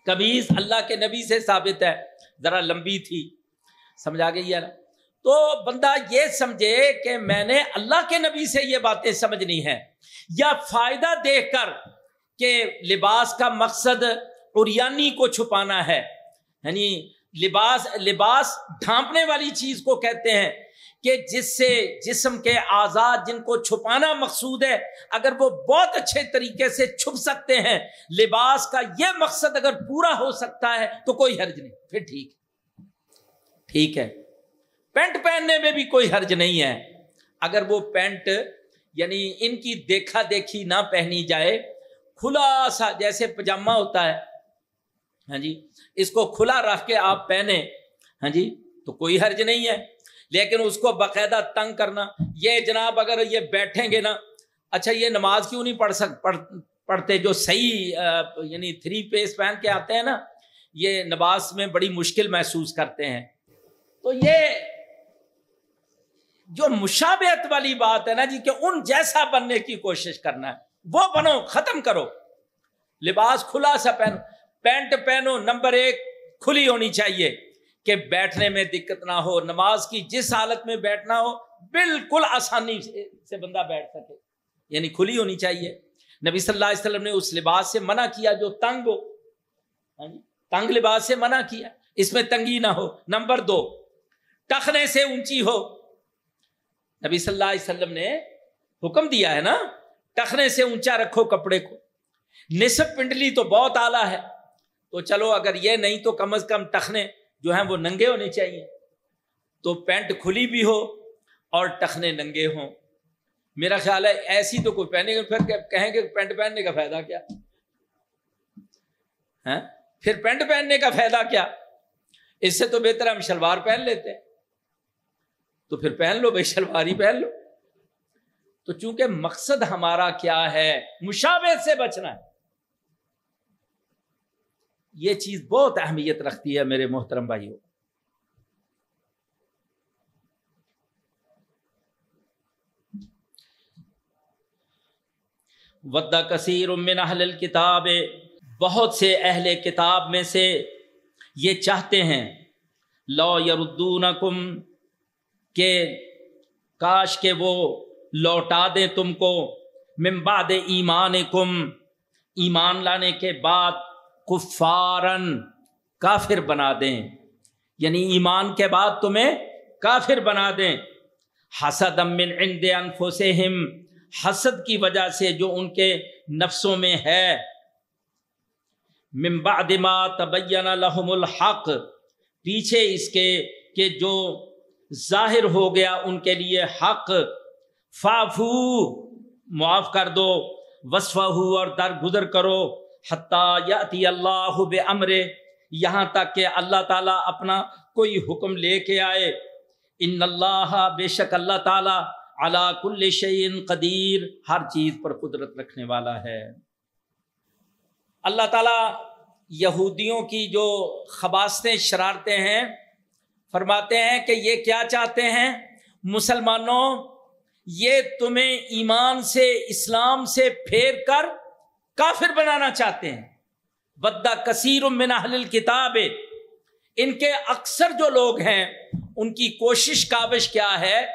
قمیض اللہ کے نبی سے ثابت ہے۔ ذرا لمبی تھی۔ سمجھا گئی ہے نا؟ تو بندہ یہ سمجھے کہ میں نے اللہ کے نبی سے یہ باتیں سمجھنی ہے یا فائدہ دیکھ کر کہ لباس کا مقصد اریانی کو چھپانا ہے۔ یعنی لباس لباس ڈھانپنے والی چیز کو کہتے ہیں کہ جس سے جسم کے آزاد جن کو چھپانا مقصود ہے، اگر وہ بہت اچھے طریقے سے چھپ سکتے ہیں، لباس کا یہ مقصد اگر پورا ہو سکتا ہے تو کوئی حرج نہیں۔ پھر ٹھیک ٹھیک ہے۔ پینٹ پہننے میں بھی کوئی حرج نہیں ہے۔ اگر وہ پینٹ یعنی ان کی دیکھا دیکھی نہ پہنی جائے کھلا سا جیسے پجامہ ہوتا ہے ہاں جی اس کو کھلا رکھ کے آپ پہنے ہاں جی تو کوئی حرج نہیں ہے۔ لیکن اس کو باقاعدہ تنگ کرنا، یہ جناب اگر یہ بیٹھیں گے نا اچھا یہ نماز کیوں نہیں پڑھ سک، پڑھ، پڑھتے جو صحیح یعنی تھری پیس پہن کے آتے ہیں نا، یہ نماز میں بڑی مشکل محسوس کرتے ہیں۔ تو یہ جو مشابہت والی بات ہے نا جی کہ ان جیسا بننے کی کوشش کرنا ہے، وہ بنو، ختم کرو۔ لباس کھلا سا پہنو، پینٹ پہنو، نمبر ایک کھلی ہونی چاہیے کہ بیٹھنے میں دقت نہ ہو، نماز کی جس حالت میں بیٹھنا ہو، بالکل آسانی سے بندہ بیٹھ سکے۔ یعنی کھلی ہونی چاہیے۔ نبی صلی اللہ علیہ وسلم نے اس لباس سے منع کیا جو تنگ ہو۔ ہاں جی، تنگ لباس سے منع کیا۔ اس میں تنگی نہ ہو۔ نمبر دو، ٹخنے سے اونچی ہو۔ نبی صلی اللہ علیہ وسلم نے حکم دیا ہے نا، ٹخنے سے اونچا رکھو کپڑے کو۔ نصف پنڈلی تو بہت اعلیٰ ہے۔ تو چلو، اگر یہ نہیں تو کم از کم ٹخنے جو ہیں وہ ننگے ہونے چاہیے۔ تو پینٹ کھلی بھی ہو اور ٹخنے ننگے ہوں۔ میرا خیال ہے ایسی تو کوئی پہنے گا پھر کہیں گے پینٹ پہننے کا فائدہ کیا؟ ہاں؟ پھر پینٹ پہننے کا فائدہ کیا؟ اس سے تو بہتر ہم شلوار پہن لیتے ہیں۔ تو پھر پہن لو بھائی شلوار ہی پہن لو۔ تو چونکہ مقصد ہمارا کیا ہے مشابت سے بچنا ہے۔ یہ چیز بہت اہمیت رکھتی ہے میرے محترم بھائیوں۔ ودا کثیر من اہل کتاب بہت سے اہل کتاب میں سے یہ چاہتے ہیں لو یردون کم کہ کاش کے وہ لوٹا دیں تم کو ممباد ایمان کم ایمان لانے کے بعد کفارن کافر بنا دیں۔ یعنی ایمان کے بعد تمہیں کافر بنا دیں۔ حسد من عند انفسہم، حسد کی وجہ سے جو ان کے نفسوں میں ہے۔ من بعد ما تبین لهم الحق، پیچھے اس کے کہ جو ظاہر ہو گیا ان کے لیے حق۔ فافو، معاف کر دو وصف اور در گزر کرو۔ حتیٰ یاتی اللہ بے یہاں تک کہ اللہ تعالیٰ اپنا کوئی حکم لے کے آئے۔ ان اللہ، بے شک اللہ تعالیٰ اللہ کل شعین قدیر، ہر چیز پر قدرت رکھنے والا ہے۔ اللہ تعالیٰ یہودیوں کی جو خباستیں، شرارتیں ہیں فرماتے ہیں کہ یہ کیا چاہتے ہیں؟ مسلمانوں، یہ تمہیں ایمان سے، اسلام سے پھیر کر کافر بنانا چاہتے ہیں۔ بدا کثیر من اہل کتاب ان کے اکثر جو لوگ ہیں، ان کی کوشش کاوش کیا ہے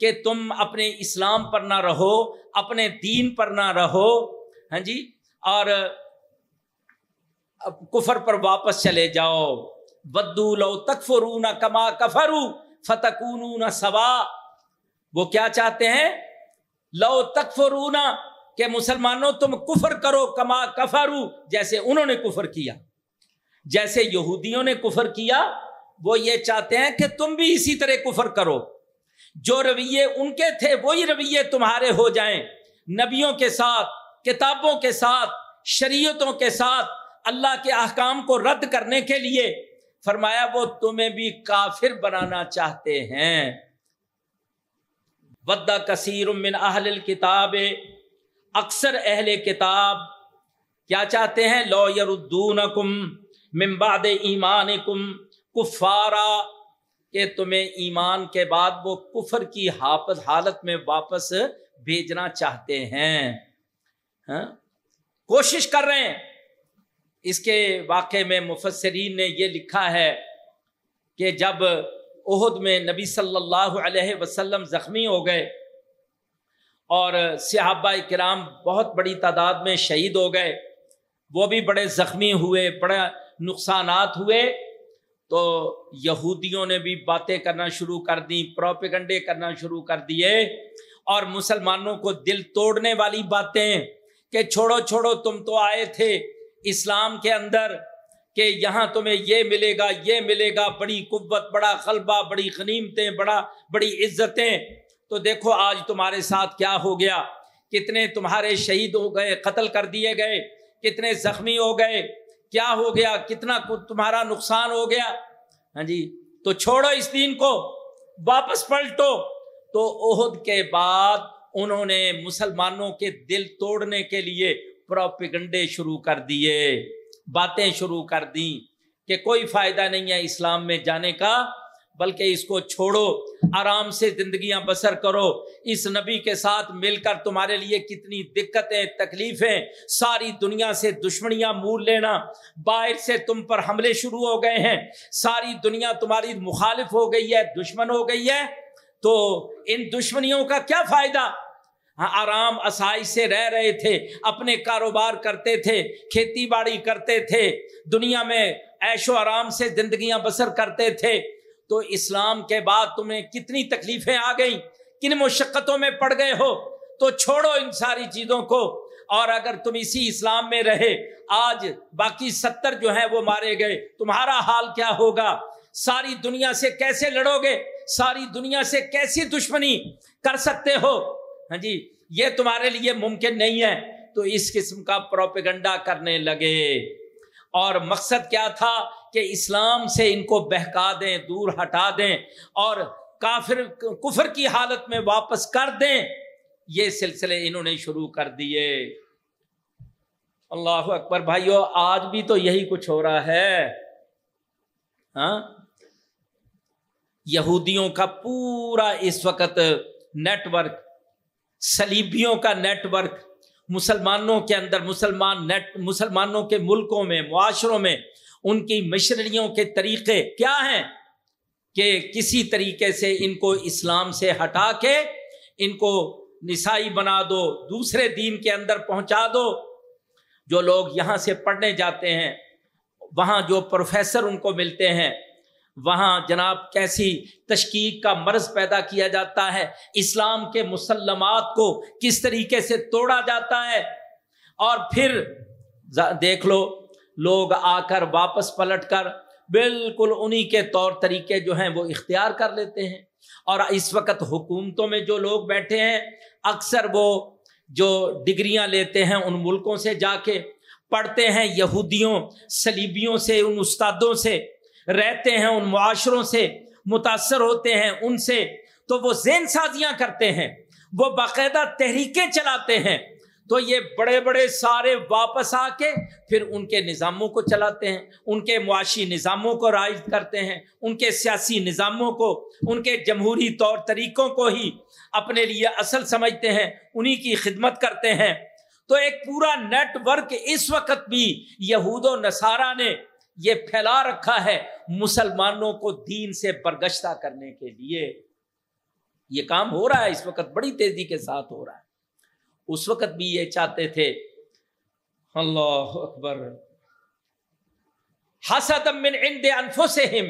کہ تم اپنے اسلام پر نہ رہو، اپنے دین پر نہ رہو ہاں جی؟ اور کفر پر واپس چلے جاؤ۔ بدو لو تکفرو نہ کما کفرو فتکون سوا۔ وہ کیا چاہتے ہیں؟ لو تکفرو کہ مسلمانوں تم کفر کرو کما کفرو جیسے انہوں نے کفر کیا۔ جیسے یہودیوں نے کفر کیا، وہ یہ چاہتے ہیں کہ تم بھی اسی طرح کفر کرو۔ جو رویے ان کے تھے، وہی رویے تمہارے ہو جائیں۔ نبیوں کے ساتھ، کتابوں کے ساتھ، شریعتوں کے ساتھ، اللہ کے احکام کو رد کرنے کے لیے فرمایا، وہ تمہیں بھی کافر بنانا چاہتے ہیں۔ ودا کثیر من اہل کتاب اکثر اہل کتاب کیا چاہتے ہیں؟ لو یردون کم ممباد ایمان کم کفارا، کہ تمہیں ایمان کے بعد وہ کفر کی حالت میں واپس بھیجنا چاہتے ہیں۔ ہاں؟ کوشش کر رہے ہیں۔ اس کے واقعے میں مفسرین نے یہ لکھا ہے کہ جب عہد میں نبی صلی اللہ علیہ وسلم زخمی ہو گئے اور صحابہ کرام بہت بڑی تعداد میں شہید ہو گئے، وہ بھی بڑے زخمی ہوئے، بڑے نقصانات ہوئے، تو یہودیوں نے بھی باتیں کرنا شروع کر دیں، پروپیگنڈے کرنا شروع کر دیے اور مسلمانوں کو دل توڑنے والی باتیں کہ چھوڑو چھوڑو، تم تو آئے تھے۔ اسلام کے اندر کہ یہاں تمہیں یہ ملے گا، یہ ملے گا، بڑی قوت، بڑا خلبہ، بڑی غنیمتیں، بڑا، بڑی عزتیں۔ تو دیکھو آج تمہارے ساتھ کیا ہو گیا۔ کتنے تمہارے شہید ہو گئے، قتل کر دیے گئے، کتنے زخمی ہو گئے۔ کیا ہو گیا؟ کتنا تمہارا نقصان ہو گیا؟ ہاں جی تو چھوڑو اس دین کو، واپس پلٹو۔ تو عہد کے بعد انہوں نے مسلمانوں کے دل توڑنے کے لیے پروپیگنڈے شروع کر دیے، باتیں شروع کر دیں کہ کوئی فائدہ نہیں ہے اسلام میں جانے کا، بلکہ اس کو چھوڑو، آرام سے زندگیاں بسر کرو۔ اس نبی کے ساتھ مل کر تمہارے لیے کتنی دقتیں، تکلیفیں، ساری دنیا سے دشمنیاں مول لینا۔ باہر سے تم پر حملے شروع ہو گئے ہیں، ساری دنیا تمہاری مخالف ہو گئی ہے، دشمن ہو گئی ہے۔ تو ان دشمنیوں کا کیا فائدہ؟ ہاں، آرام آسائش سے رہ رہے تھے، اپنے کاروبار کرتے تھے، کھیتی باڑی کرتے تھے، دنیا میں ایش و آرام سے زندگیاں بسر کرتے تھے۔ تو اسلام کے بعد تمہیں کتنی تکلیفیں آ گئیں؟ کن مشقتوں میں پڑ گئے ہو؟ تو چھوڑو ان ساری چیزوں کو۔ اور اگر تم اسی اسلام میں رہے، آج باقی ستر جو ہیں وہ مارے گئے۔ تمہارا حال کیا ہوگا؟ ساری دنیا سے کیسے لڑو گے؟ ساری دنیا سے کیسی دشمنی کر سکتے ہو؟ ہاں جی یہ تمہارے لیے ممکن نہیں ہے۔ تو اس قسم کا پروپیگنڈا کرنے لگے۔ اور مقصد کیا تھا کہ اسلام سے ان کو بہکا دیں، دور ہٹا دیں اور کافر، کفر کی حالت میں واپس کر دیں۔ یہ سلسلے انہوں نے شروع کر دیے۔ اللہ اکبر بھائیو، آج بھی تو یہی کچھ ہو رہا ہے۔ ہاں؟ یہودیوں کا پورا اس وقت نیٹ ورک سلیبیوں کا نیٹ ورک مسلمانوں کے اندر، مسلمان نیٹ، مسلمانوں کے ملکوں میں، معاشروں میں، ان کی مشرریوں کے طریقے کیا ہیں کہ کسی طریقے سے ان کو اسلام سے ہٹا کے ان کو نسائی بنا دو، دوسرے دین کے اندر پہنچا دو۔ جو لوگ یہاں سے پڑھنے جاتے ہیں، وہاں جو پروفیسر ان کو ملتے ہیں وہاں جناب کیسی تشکیق کا مرض پیدا کیا جاتا ہے؟ اسلام کے مسلمات کو کس طریقے سے توڑا جاتا ہے؟ اور پھر دیکھ لو، لوگ آ کر واپس پلٹ کر بالکل انہی کے طور طریقے جو ہیں وہ اختیار کر لیتے ہیں۔ اور اس وقت حکومتوں میں جو لوگ بیٹھے ہیں، اکثر وہ جو ڈگریاں لیتے ہیں ان ملکوں سے جا کے پڑھتے ہیں، یہودیوں سلیبیوں سے، ان استادوں سے۔ رہتے ہیں، ان معاشروں سے متاثر ہوتے ہیں، ان سے تو وہ زین سازیاں کرتے ہیں، وہ باقاعدہ تحریکیں چلاتے ہیں۔ تو یہ بڑے بڑے سارے واپس آ کے پھر ان کے نظاموں کو چلاتے ہیں، ان کے معاشی نظاموں کو رائج کرتے ہیں، ان کے سیاسی نظاموں کو، ان کے جمہوری طور طریقوں کو ہی اپنے لیے اصل سمجھتے ہیں، انہی کی خدمت کرتے ہیں۔ تو ایک پورا نیٹ ورک اس وقت بھی یہود و نصارہ نے یہ پھیلا رکھا ہے مسلمانوں کو دین سے برگشتہ کرنے کے لیے۔ یہ کام ہو رہا ہے، اس وقت بڑی تیزی کے ساتھ ہو رہا ہے۔ اس وقت بھی یہ چاہتے تھے۔ اللہ اکبر۔ حسد من عند انفسہم۔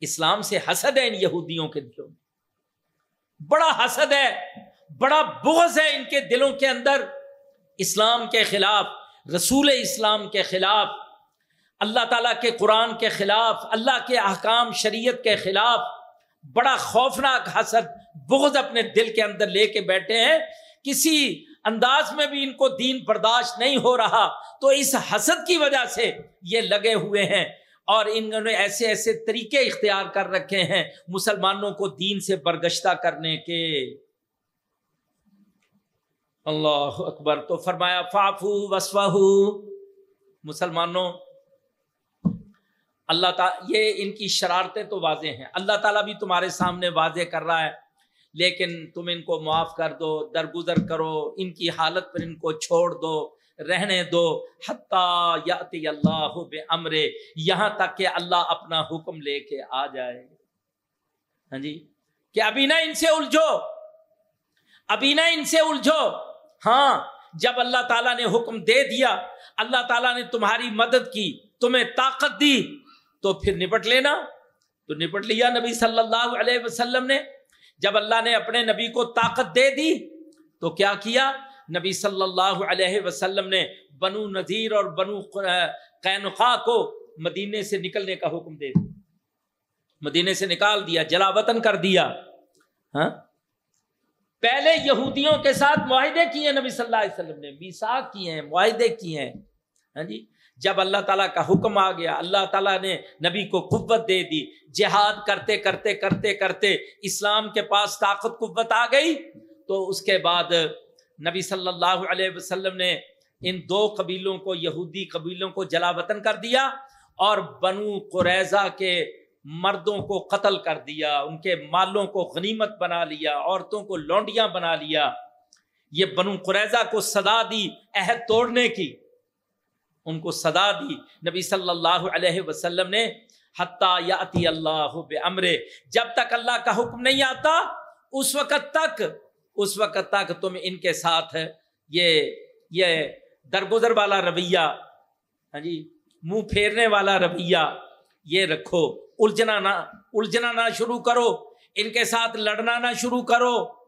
اسلام سے حسد ہے ان یہودیوں کے دلوں میں۔ بڑا حسد ہے، بڑا بغض ہے ان کے دلوں کے اندر۔ اسلام کے خلاف، رسول اسلام کے خلاف اللہ تعالیٰ کے قرآن کے خلاف، اللہ کے احکام شریعت کے خلاف بڑا خوفناک حسد، بغض اپنے دل کے اندر لے کے بیٹھے ہیں۔ کسی انداز میں بھی ان کو دین برداشت نہیں ہو رہا، تو اس حسد کی وجہ سے یہ لگے ہوئے ہیں۔ اور انہوں نے ایسے ایسے طریقے اختیار کر رکھے ہیں مسلمانوں کو دین سے برگشتہ کرنے کے۔ اللہ اکبر، تو فرمایا فافو وسواہ مسلمانوں اللہ تعالی یہ ان کی شرارتیں تو واضح ہیں۔ اللہ تعالیٰ بھی تمہارے سامنے واضح کر رہا ہے، لیکن تم ان کو معاف کر دو، درگزر کرو، ان کی حالت پر ان کو چھوڑ دو، رہنے دو۔ حتیٰ یاتی اللہ بے امرے یہاں تک کہ اللہ اپنا حکم لے کے آ جائے۔ ہاں جی؟ کہ ابھی نہ ان سے الجھو، ابھی نہ ان سے الجھو۔ ہاں جب اللہ تعالیٰ نے حکم دے دیا، اللہ تعالیٰ نے تمہاری مدد کی، تمہیں طاقت دی۔ تو پھر نپٹ لینا۔ تو نپٹ لیا نبی صلی اللہ علیہ وسلم نے۔ جب اللہ نے اپنے نبی کو طاقت دے دی، تو کیا کیا؟ نبی صلی اللہ علیہ وسلم نے بنو نذیر اور بنو قینقا کو مدینے سے نکلنے کا حکم دے دیا۔ مدینے سے نکال دیا، جلا وطن کر دیا۔ ہاں؟ پہلے یہودیوں کے ساتھ معاہدے کیے نبی صلی اللہ علیہ وسلم نے میساک کیے ہیں، معاہدے کیے ہیں۔ ہاں جی؟ جب اللہ تعالیٰ کا حکم آ گیا، اللہ تعالیٰ نے نبی کو قوت دے دی، جہاد کرتے کرتے کرتے کرتے اسلام کے پاس طاقت، قوت آ گئی، تو اس کے بعد نبی صلی اللہ علیہ وسلم نے ان دو قبیلوں کو، یہودی قبیلوں کو جلا وطن کر دیا اور بنو قریضہ کے مردوں کو قتل کر دیا، ان کے مالوں کو غنیمت بنا لیا، عورتوں کو لونڈیاں بنا لیا۔ یہ بنو قریضہ کو صدا دی، عہد توڑنے کی۔ ان کو صدا دی۔ نبی صلی اللہ علیہ وسلم نے، حتیٰ یاتی اللہ امرے جب تک اللہ کا حکم نہیں آتا، اس وقت تک، اس وقت تک تم ان کے ساتھ یہ یہ درگزر والا رویہ ہاں جی منہ پھیرنے والا رویہ، یہ رکھو۔ الجھنا نہ الجھنا نہ شروع کرو۔ ان کے ساتھ لڑنا نہ شروع کرو۔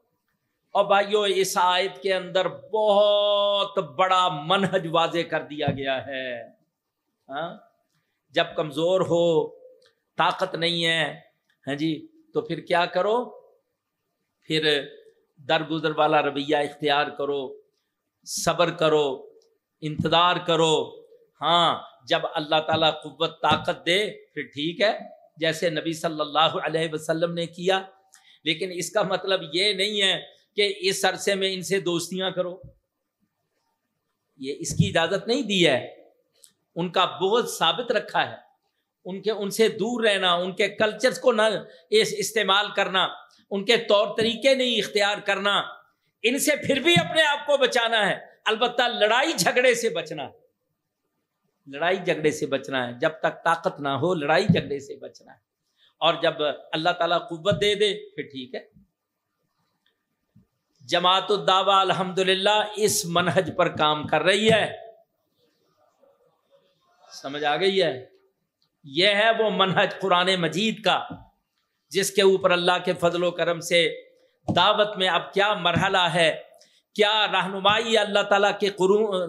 اور بھائیو، اس آیت کے اندر بہت بڑا منہج واضح کر دیا گیا ہے۔ ہاں؟ جب کمزور ہو، طاقت نہیں ہے ہاں جی تو پھر کیا کرو؟ پھر درگزر والا رویہ اختیار کرو، صبر کرو، انتظار کرو۔ ہاں جب اللہ تعالیٰ قوت، طاقت دے، پھر ٹھیک ہے۔ جیسے نبی صلی اللہ علیہ وسلم نے کیا۔ لیکن اس کا مطلب یہ نہیں ہے کہ اس عرصے میں ان سے دوستیاں کرو۔ یہ اس کی اجازت نہیں دی ہے۔ ان کا بہت ثابت رکھا ہے۔ ان کے، ان سے دور رہنا، ان کے کلچرز کو نہ استعمال کرنا، ان کے طور طریقے نہیں اختیار کرنا، ان سے پھر بھی اپنے آپ کو بچانا ہے۔ البتہ لڑائی جھگڑے سے بچنا ہے۔ لڑائی جھگڑے سے بچنا ہے۔ جب تک طاقت نہ ہو، لڑائی جھگڑے سے بچنا ہے۔ اور جب اللہ تعالیٰ قوت دے دے، پھر ٹھیک ہے۔ جماعت الدعوا الحمد للہ اس منہج پر کام کر رہی ہے۔ سمجھ آ گئی ہے؟ یہ ہے وہ منہج قرآن مجید کا، جس کے اوپر اللہ کے فضل و کرم سے دعوت میں اب کیا مرحلہ ہے؟ کیا رہنمائی اللہ تعالیٰ کے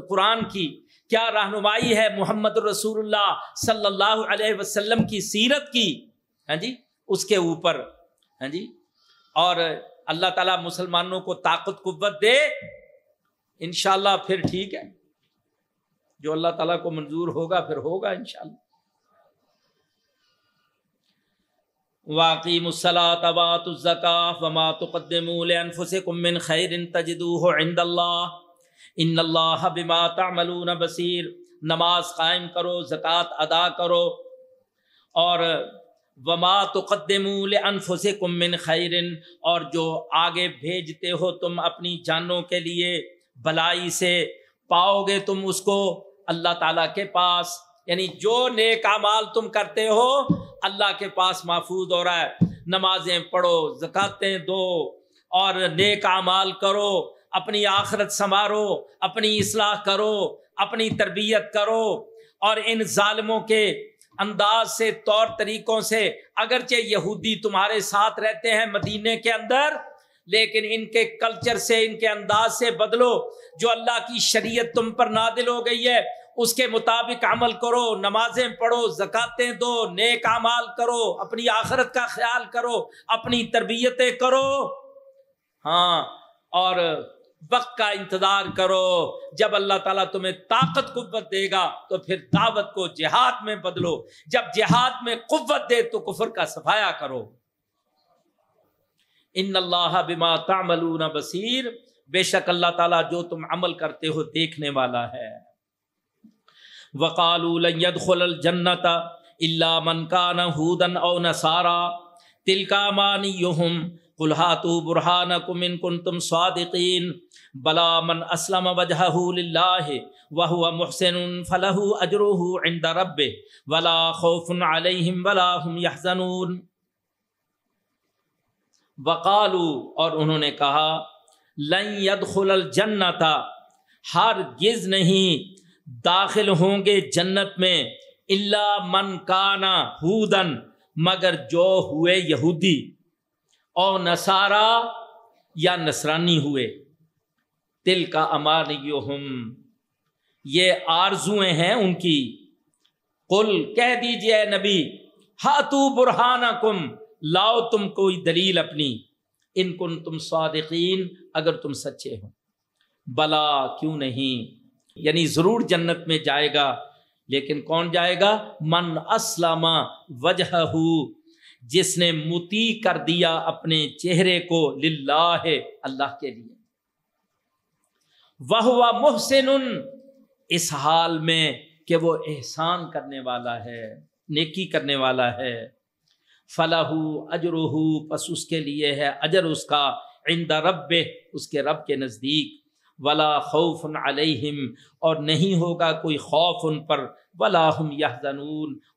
قرآن کی؟ کیا رہنمائی ہے محمد الرسول اللہ صلی اللہ علیہ وسلم کی سیرت کی؟ ہاں جی اس کے اوپر۔ ہاں جی اور اللہ تعالیٰ مسلمانوں کو طاقت، قوت دے۔ انشاءاللہ پھر ٹھیک ہے۔ جو اللہ تعالیٰ کو منظور ہوگا پھر ہوگا انشاءاللہ۔ واقعی مسلاۃ وات الزکا وما تقدموا لانفسکم من خیر تجدوه عند اللہ ان اللہ بما تعملون بصیر نماز قائم کرو، زکوٰۃ ادا کرو۔ اور وما تقدموا لانفسکم من خیر اور جو آگے بھیجتے ہو تم اپنی جانوں کے لیے بلائی سے، پاؤ گے تم اس کو اللہ تعالیٰ کے پاس۔ یعنی جو نیک اعمال تم کرتے ہو، اللہ کے پاس محفوظ ہو رہا ہے۔ نمازیں پڑھو، زکاتیں دو، اور نیک اعمال کرو، اپنی آخرت سنوارو، اپنی اصلاح کرو، اپنی تربیت کرو۔ اور ان ظالموں کے انداز سے، طور طریقوں سے اگرچہ یہودی تمہارے ساتھ رہتے ہیں مدینے کے اندر، لیکن ان کے کلچر سے، ان کے انداز سے بدلو، جو اللہ کی شریعت تم پر نادل ہو گئی ہے، اس کے مطابق عمل کرو، نمازیں پڑھو، زکاتیں دو، نیک اعمال کرو، اپنی آخرت کا خیال کرو، اپنی تربیتیں کرو۔ ہاں اور وقت کا انتظار کرو۔ جب اللہ تعالیٰ تمہیں طاقت، قوت دے گا، تو پھر دعوت کو جہاد میں بدلو۔ جب جہاد میں قوت دے، تو کفر کا صفایا کرو۔ ان اللہ بما تعملون بصیر۔ بے شک اللہ تعالیٰ جو تم عمل کرتے ہو دیکھنے والا ہے۔ وقالوا لن يدخل الجنت الا من كان هودا او نصارى تلك امانيهم قل هاتوا برهانكم ان كنتم صادقين بلا من اسلم وجهه لله وهو محسن فله اجره عند ربه ولا خوف عليهم ولا هم يحزنون۔ وقالوا اور انہوں نے کہا، لن يدخل الجنت ہرگز نہیں، داخل ہوں گے جنت میں اللہ من کانا ہودن مگر جو ہوئے یہودی۔ او نسارا یا نصرانی ہوئے۔ تل کا امان یہ آرزویں ہیں ان کی۔ کل کہہ دیجیے نبی، ہاتو برہانہ کم لاؤ تم کوئی دلیل اپنی۔ ان کن تم صادقین، اگر تم سچے ہو۔ بلا کیوں نہیں؟ یعنی ضرور جنت میں جائے گا، لیکن کون جائے گا؟ من اسلم وجہ جس نے متی کر دیا اپنے چہرے کو للہ اللہ کے لیے۔ وہ محسن اس حال میں کہ وہ احسان کرنے والا ہے، نیکی کرنے والا ہے۔ فلاح اجرہ، پس اس کے لیے ہے اجر اس کا عند رب اس کے رب کے نزدیک۔ ولا خوف علیہم، اور نہیں ہوگا کوئی خوف ان پر۔ ولا ہم یہ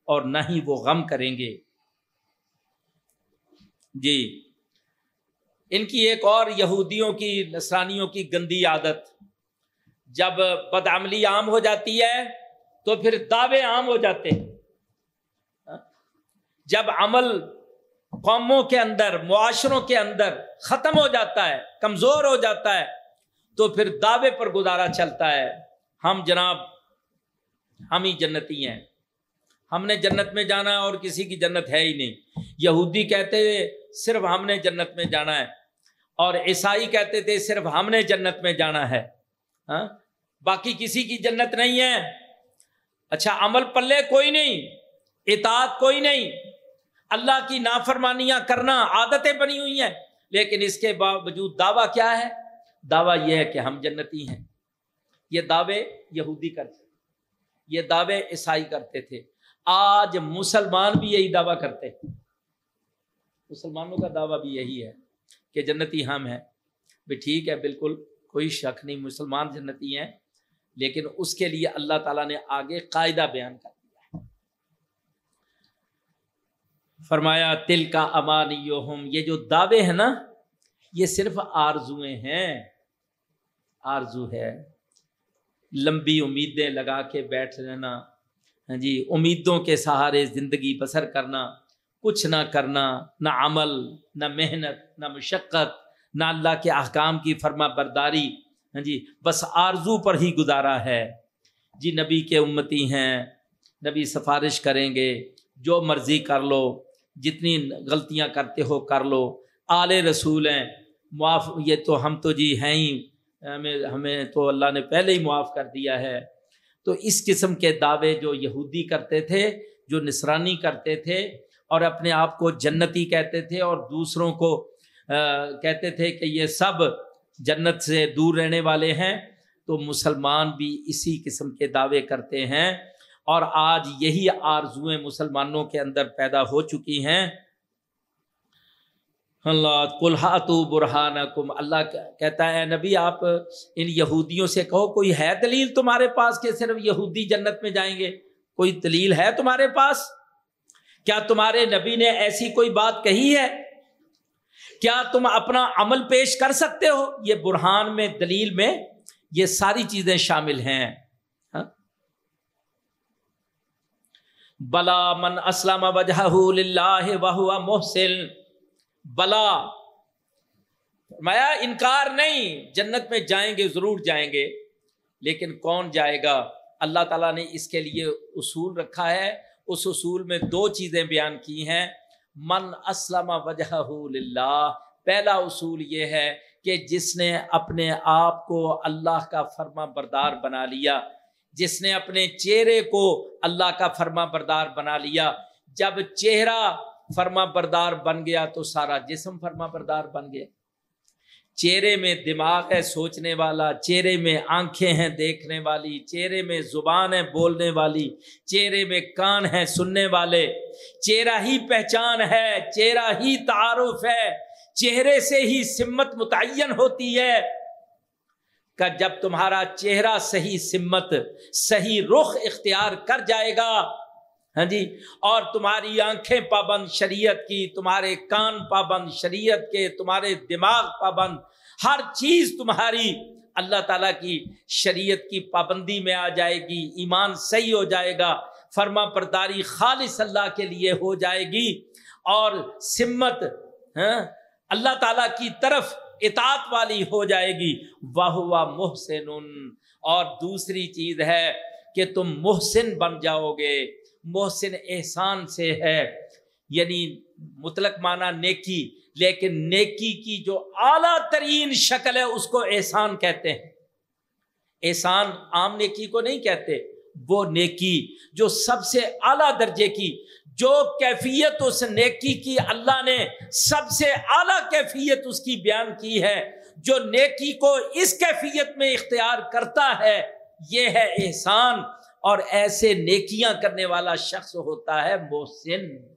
اور نہ ہی وہ غم کریں گے۔ جی۔ ان کی ایک اور یہودیوں کی نسرانیوں کی گندی عادت۔ جب بدعملی عام ہو جاتی ہے تو پھر دعوے عام ہو جاتے ہیں۔ جب عمل قوموں کے اندر، معاشروں کے اندر ختم ہو جاتا ہے، کمزور ہو جاتا ہے، تو پھر دعوے پر گزارا چلتا ہے۔ ہم جناب، ہم ہی جنتی ہیں۔ ہم نے جنت میں جانا ہے اور کسی کی جنت ہے ہی نہیں۔ یہودی کہتے تھے، صرف ہم نے جنت میں جانا ہے۔ اور عیسائی کہتے تھے، صرف ہم نے جنت میں جانا ہے۔ ہاں؟ باقی کسی کی جنت نہیں ہے۔ اچھا عمل پلے کوئی نہیں، اطاعت کوئی نہیں۔ اللہ کی نافرمانیاں کرنا عادتیں بنی ہوئی ہیں۔ لیکن اس کے باوجود دعویٰ کیا ہے؟ دعویٰ یہ ہے کہ ہم جنتی ہیں۔ یہ دعوے یہودی کرتے یہ دعوے عیسائی کرتے تھے۔ آج مسلمان بھی یہی دعویٰ کرتے مسلمانوں کا دعویٰ بھی یہی ہے کہ جنتی ہم ہیں۔ بھی ٹھیک ہے، بالکل کوئی شک نہیں، مسلمان جنتی ہیں، لیکن اس کے لیے اللہ تعالیٰ نے آگے قاعدہ بیان کر دیا ہے۔ فرمایا تل کا امان یہ جو دعوے ہیں نا، یہ صرف آرزویں ہیں۔ آرزو ہے، لمبی امیدیں لگا کے بیٹھ رہنا ہاں جی امیدوں کے سہارے زندگی بسر کرنا کچھ نہ کرنا، نہ عمل، نہ محنت، نہ مشقت، نہ اللہ کے احکام کی فرما برداری ہاں جی بس آرزو پر ہی گزارا ہے۔ جی نبی کے امتی ہیں، نبی سفارش کریں گے، جو مرضی کر لو، جتنی غلطیاں کرتے ہو کر لو۔ آل رسول ہیں، معاف، یہ تو ہم تو جی ہیں ہی، ہمیں ہمیں تو اللہ نے پہلے ہی معاف کر دیا ہے۔ تو اس قسم کے دعوے جو یہودی کرتے تھے، جو نسرانی کرتے تھے اور اپنے آپ کو جنتی کہتے تھے اور دوسروں کو کہتے تھے کہ یہ سب جنت سے دور رہنے والے ہیں۔ تو مسلمان بھی اسی قسم کے دعوے کرتے ہیں۔ اور آج یہی آرزویں مسلمانوں کے اندر پیدا ہو چکی ہیں۔ اللہ کلحا تو برہان کم اللہ کہتا ہے نبی، آپ ان یہودیوں سے کہو، کوئی ہے دلیل تمہارے پاس کہ صرف یہودی جنت میں جائیں گے؟ کوئی دلیل ہے تمہارے پاس؟ کیا تمہارے نبی نے ایسی کوئی بات کہی ہے؟ کیا تم اپنا عمل پیش کر سکتے ہو؟ یہ برہان میں، دلیل میں یہ ساری چیزیں شامل ہیں۔ ہاں؟ بلا من اسلام وجہ محسن۔ بلا۔ مایا انکار نہیں، جنت میں جائیں گے، ضرور جائیں گے، لیکن کون جائے گا؟ اللہ تعالیٰ نے اس کے لیے اصول رکھا ہے۔ اس اصول میں دو چیزیں بیان کی ہیں۔ من اسلم وجہ پہلا اصول یہ ہے کہ جس نے اپنے آپ کو اللہ کا فرما بردار بنا لیا، جس نے اپنے چہرے کو اللہ کا فرما بردار بنا لیا۔ جب چہرہ فرما بردار بن گیا تو سارا جسم فرما بردار بن گیا۔ چہرے میں دماغ ہے سوچنے والا، چہرے میں آنکھیں ہیں دیکھنے والی، چہرے میں زبان ہے بولنے والی، چہرے میں کان ہے سننے والے۔ چہرہ ہی پہچان ہے، چہرہ ہی تعارف ہے۔ چہرے سے ہی سمت متعین ہوتی ہے۔ کہ جب تمہارا چہرہ صحیح سمت، صحیح رخ اختیار کر جائے گا ہاں جی؟ اور تمہاری آنکھیں پابند شریعت کی، تمہارے کان پابند شریعت کے، تمہارے دماغ پابند، ہر چیز تمہاری اللہ تعالیٰ کی شریعت کی پابندی میں آ جائے گی، ایمان صحیح ہو جائے گا، فرما پرداری خالص اللہ کے لیے ہو جائے گی اور سمت ہاں، اللہ تعالیٰ کی طرف اطاعت والی ہو جائے گی۔ واہ واہ محسن۔ اور دوسری چیز ہے کہ تم محسن بن جاؤ گے۔ محسن احسان سے ہے۔ یعنی مطلق معنی نیکی، لیکن نیکی کی جو اعلیٰ ترین شکل ہے، اس کو احسان کہتے ہیں۔ احسان عام نیکی کو نہیں کہتے، وہ نیکی جو سب سے اعلیٰ درجے کی، جو کیفیت اس نیکی کی اللہ نے سب سے اعلیٰ کیفیت اس کی بیان کی ہے، جو نیکی کو اس کیفیت میں اختیار کرتا ہے، یہ ہے احسان۔ اور ایسے نیکیاں کرنے والا شخص ہوتا ہے محسن۔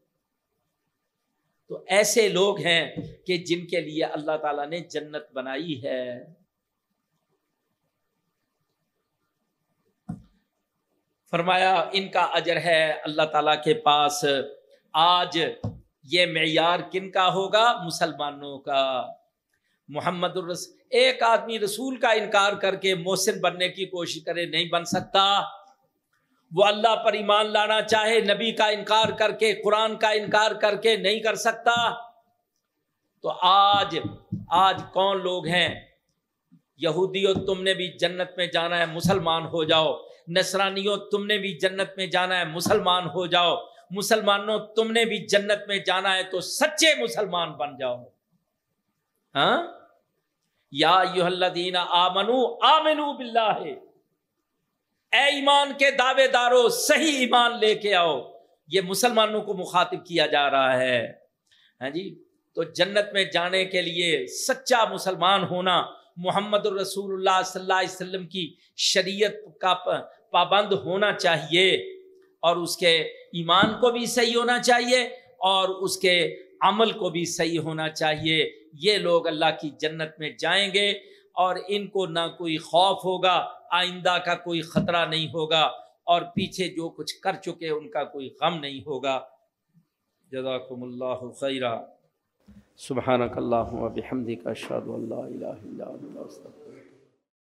تو ایسے لوگ ہیں کہ جن کے لیے اللہ تعالیٰ نے جنت بنائی ہے۔ فرمایا، ان کا اجر ہے اللہ تعالیٰ کے پاس۔ آج یہ معیار کن کا ہوگا؟ مسلمانوں کا۔ محمد الرس، ایک آدمی رسول کا انکار کر کے محسن بننے کی کوشش کرے، نہیں بن سکتا۔ وہ اللہ پر ایمان لانا چاہے، نبی کا انکار کر کے، قرآن کا انکار کر کے نہیں کر سکتا۔ تو آج آج کون لوگ ہیں؟ یہودیوں، تم نے بھی جنت میں جانا ہے، مسلمان ہو جاؤ۔ نسرانیوں تم نے بھی جنت میں جانا ہے، مسلمان ہو جاؤ۔ مسلمانوں، تم نے بھی جنت میں جانا ہے تو سچے مسلمان بن جاؤ۔ ہاں؟ یا یو اللہ دینا آمنو آمنو بلّہ اے ایمان کے دعوے دارو، صحیح ایمان لے کے آؤ۔ یہ مسلمانوں کو مخاطب کیا جا رہا ہے۔ ہاں جی؟ تو جنت میں جانے کے لیے سچا مسلمان ہونا محمد الرسول اللہ صلی اللہ علیہ وسلم کی شریعت کا پابند ہونا چاہیے اور اس کے ایمان کو بھی صحیح ہونا چاہیے اور اس کے عمل کو بھی صحیح ہونا چاہیے۔ یہ لوگ اللہ کی جنت میں جائیں گے اور ان کو نہ کوئی خوف ہوگا آئندہ کا کوئی خطرہ نہیں ہوگا اور پیچھے جو کچھ کر چکے ان کا کوئی غم نہیں ہوگا۔ جزاکم اللہ خیرہ سبحانک اللہ و بحمدک اشہد اللہ الہ الا اللہ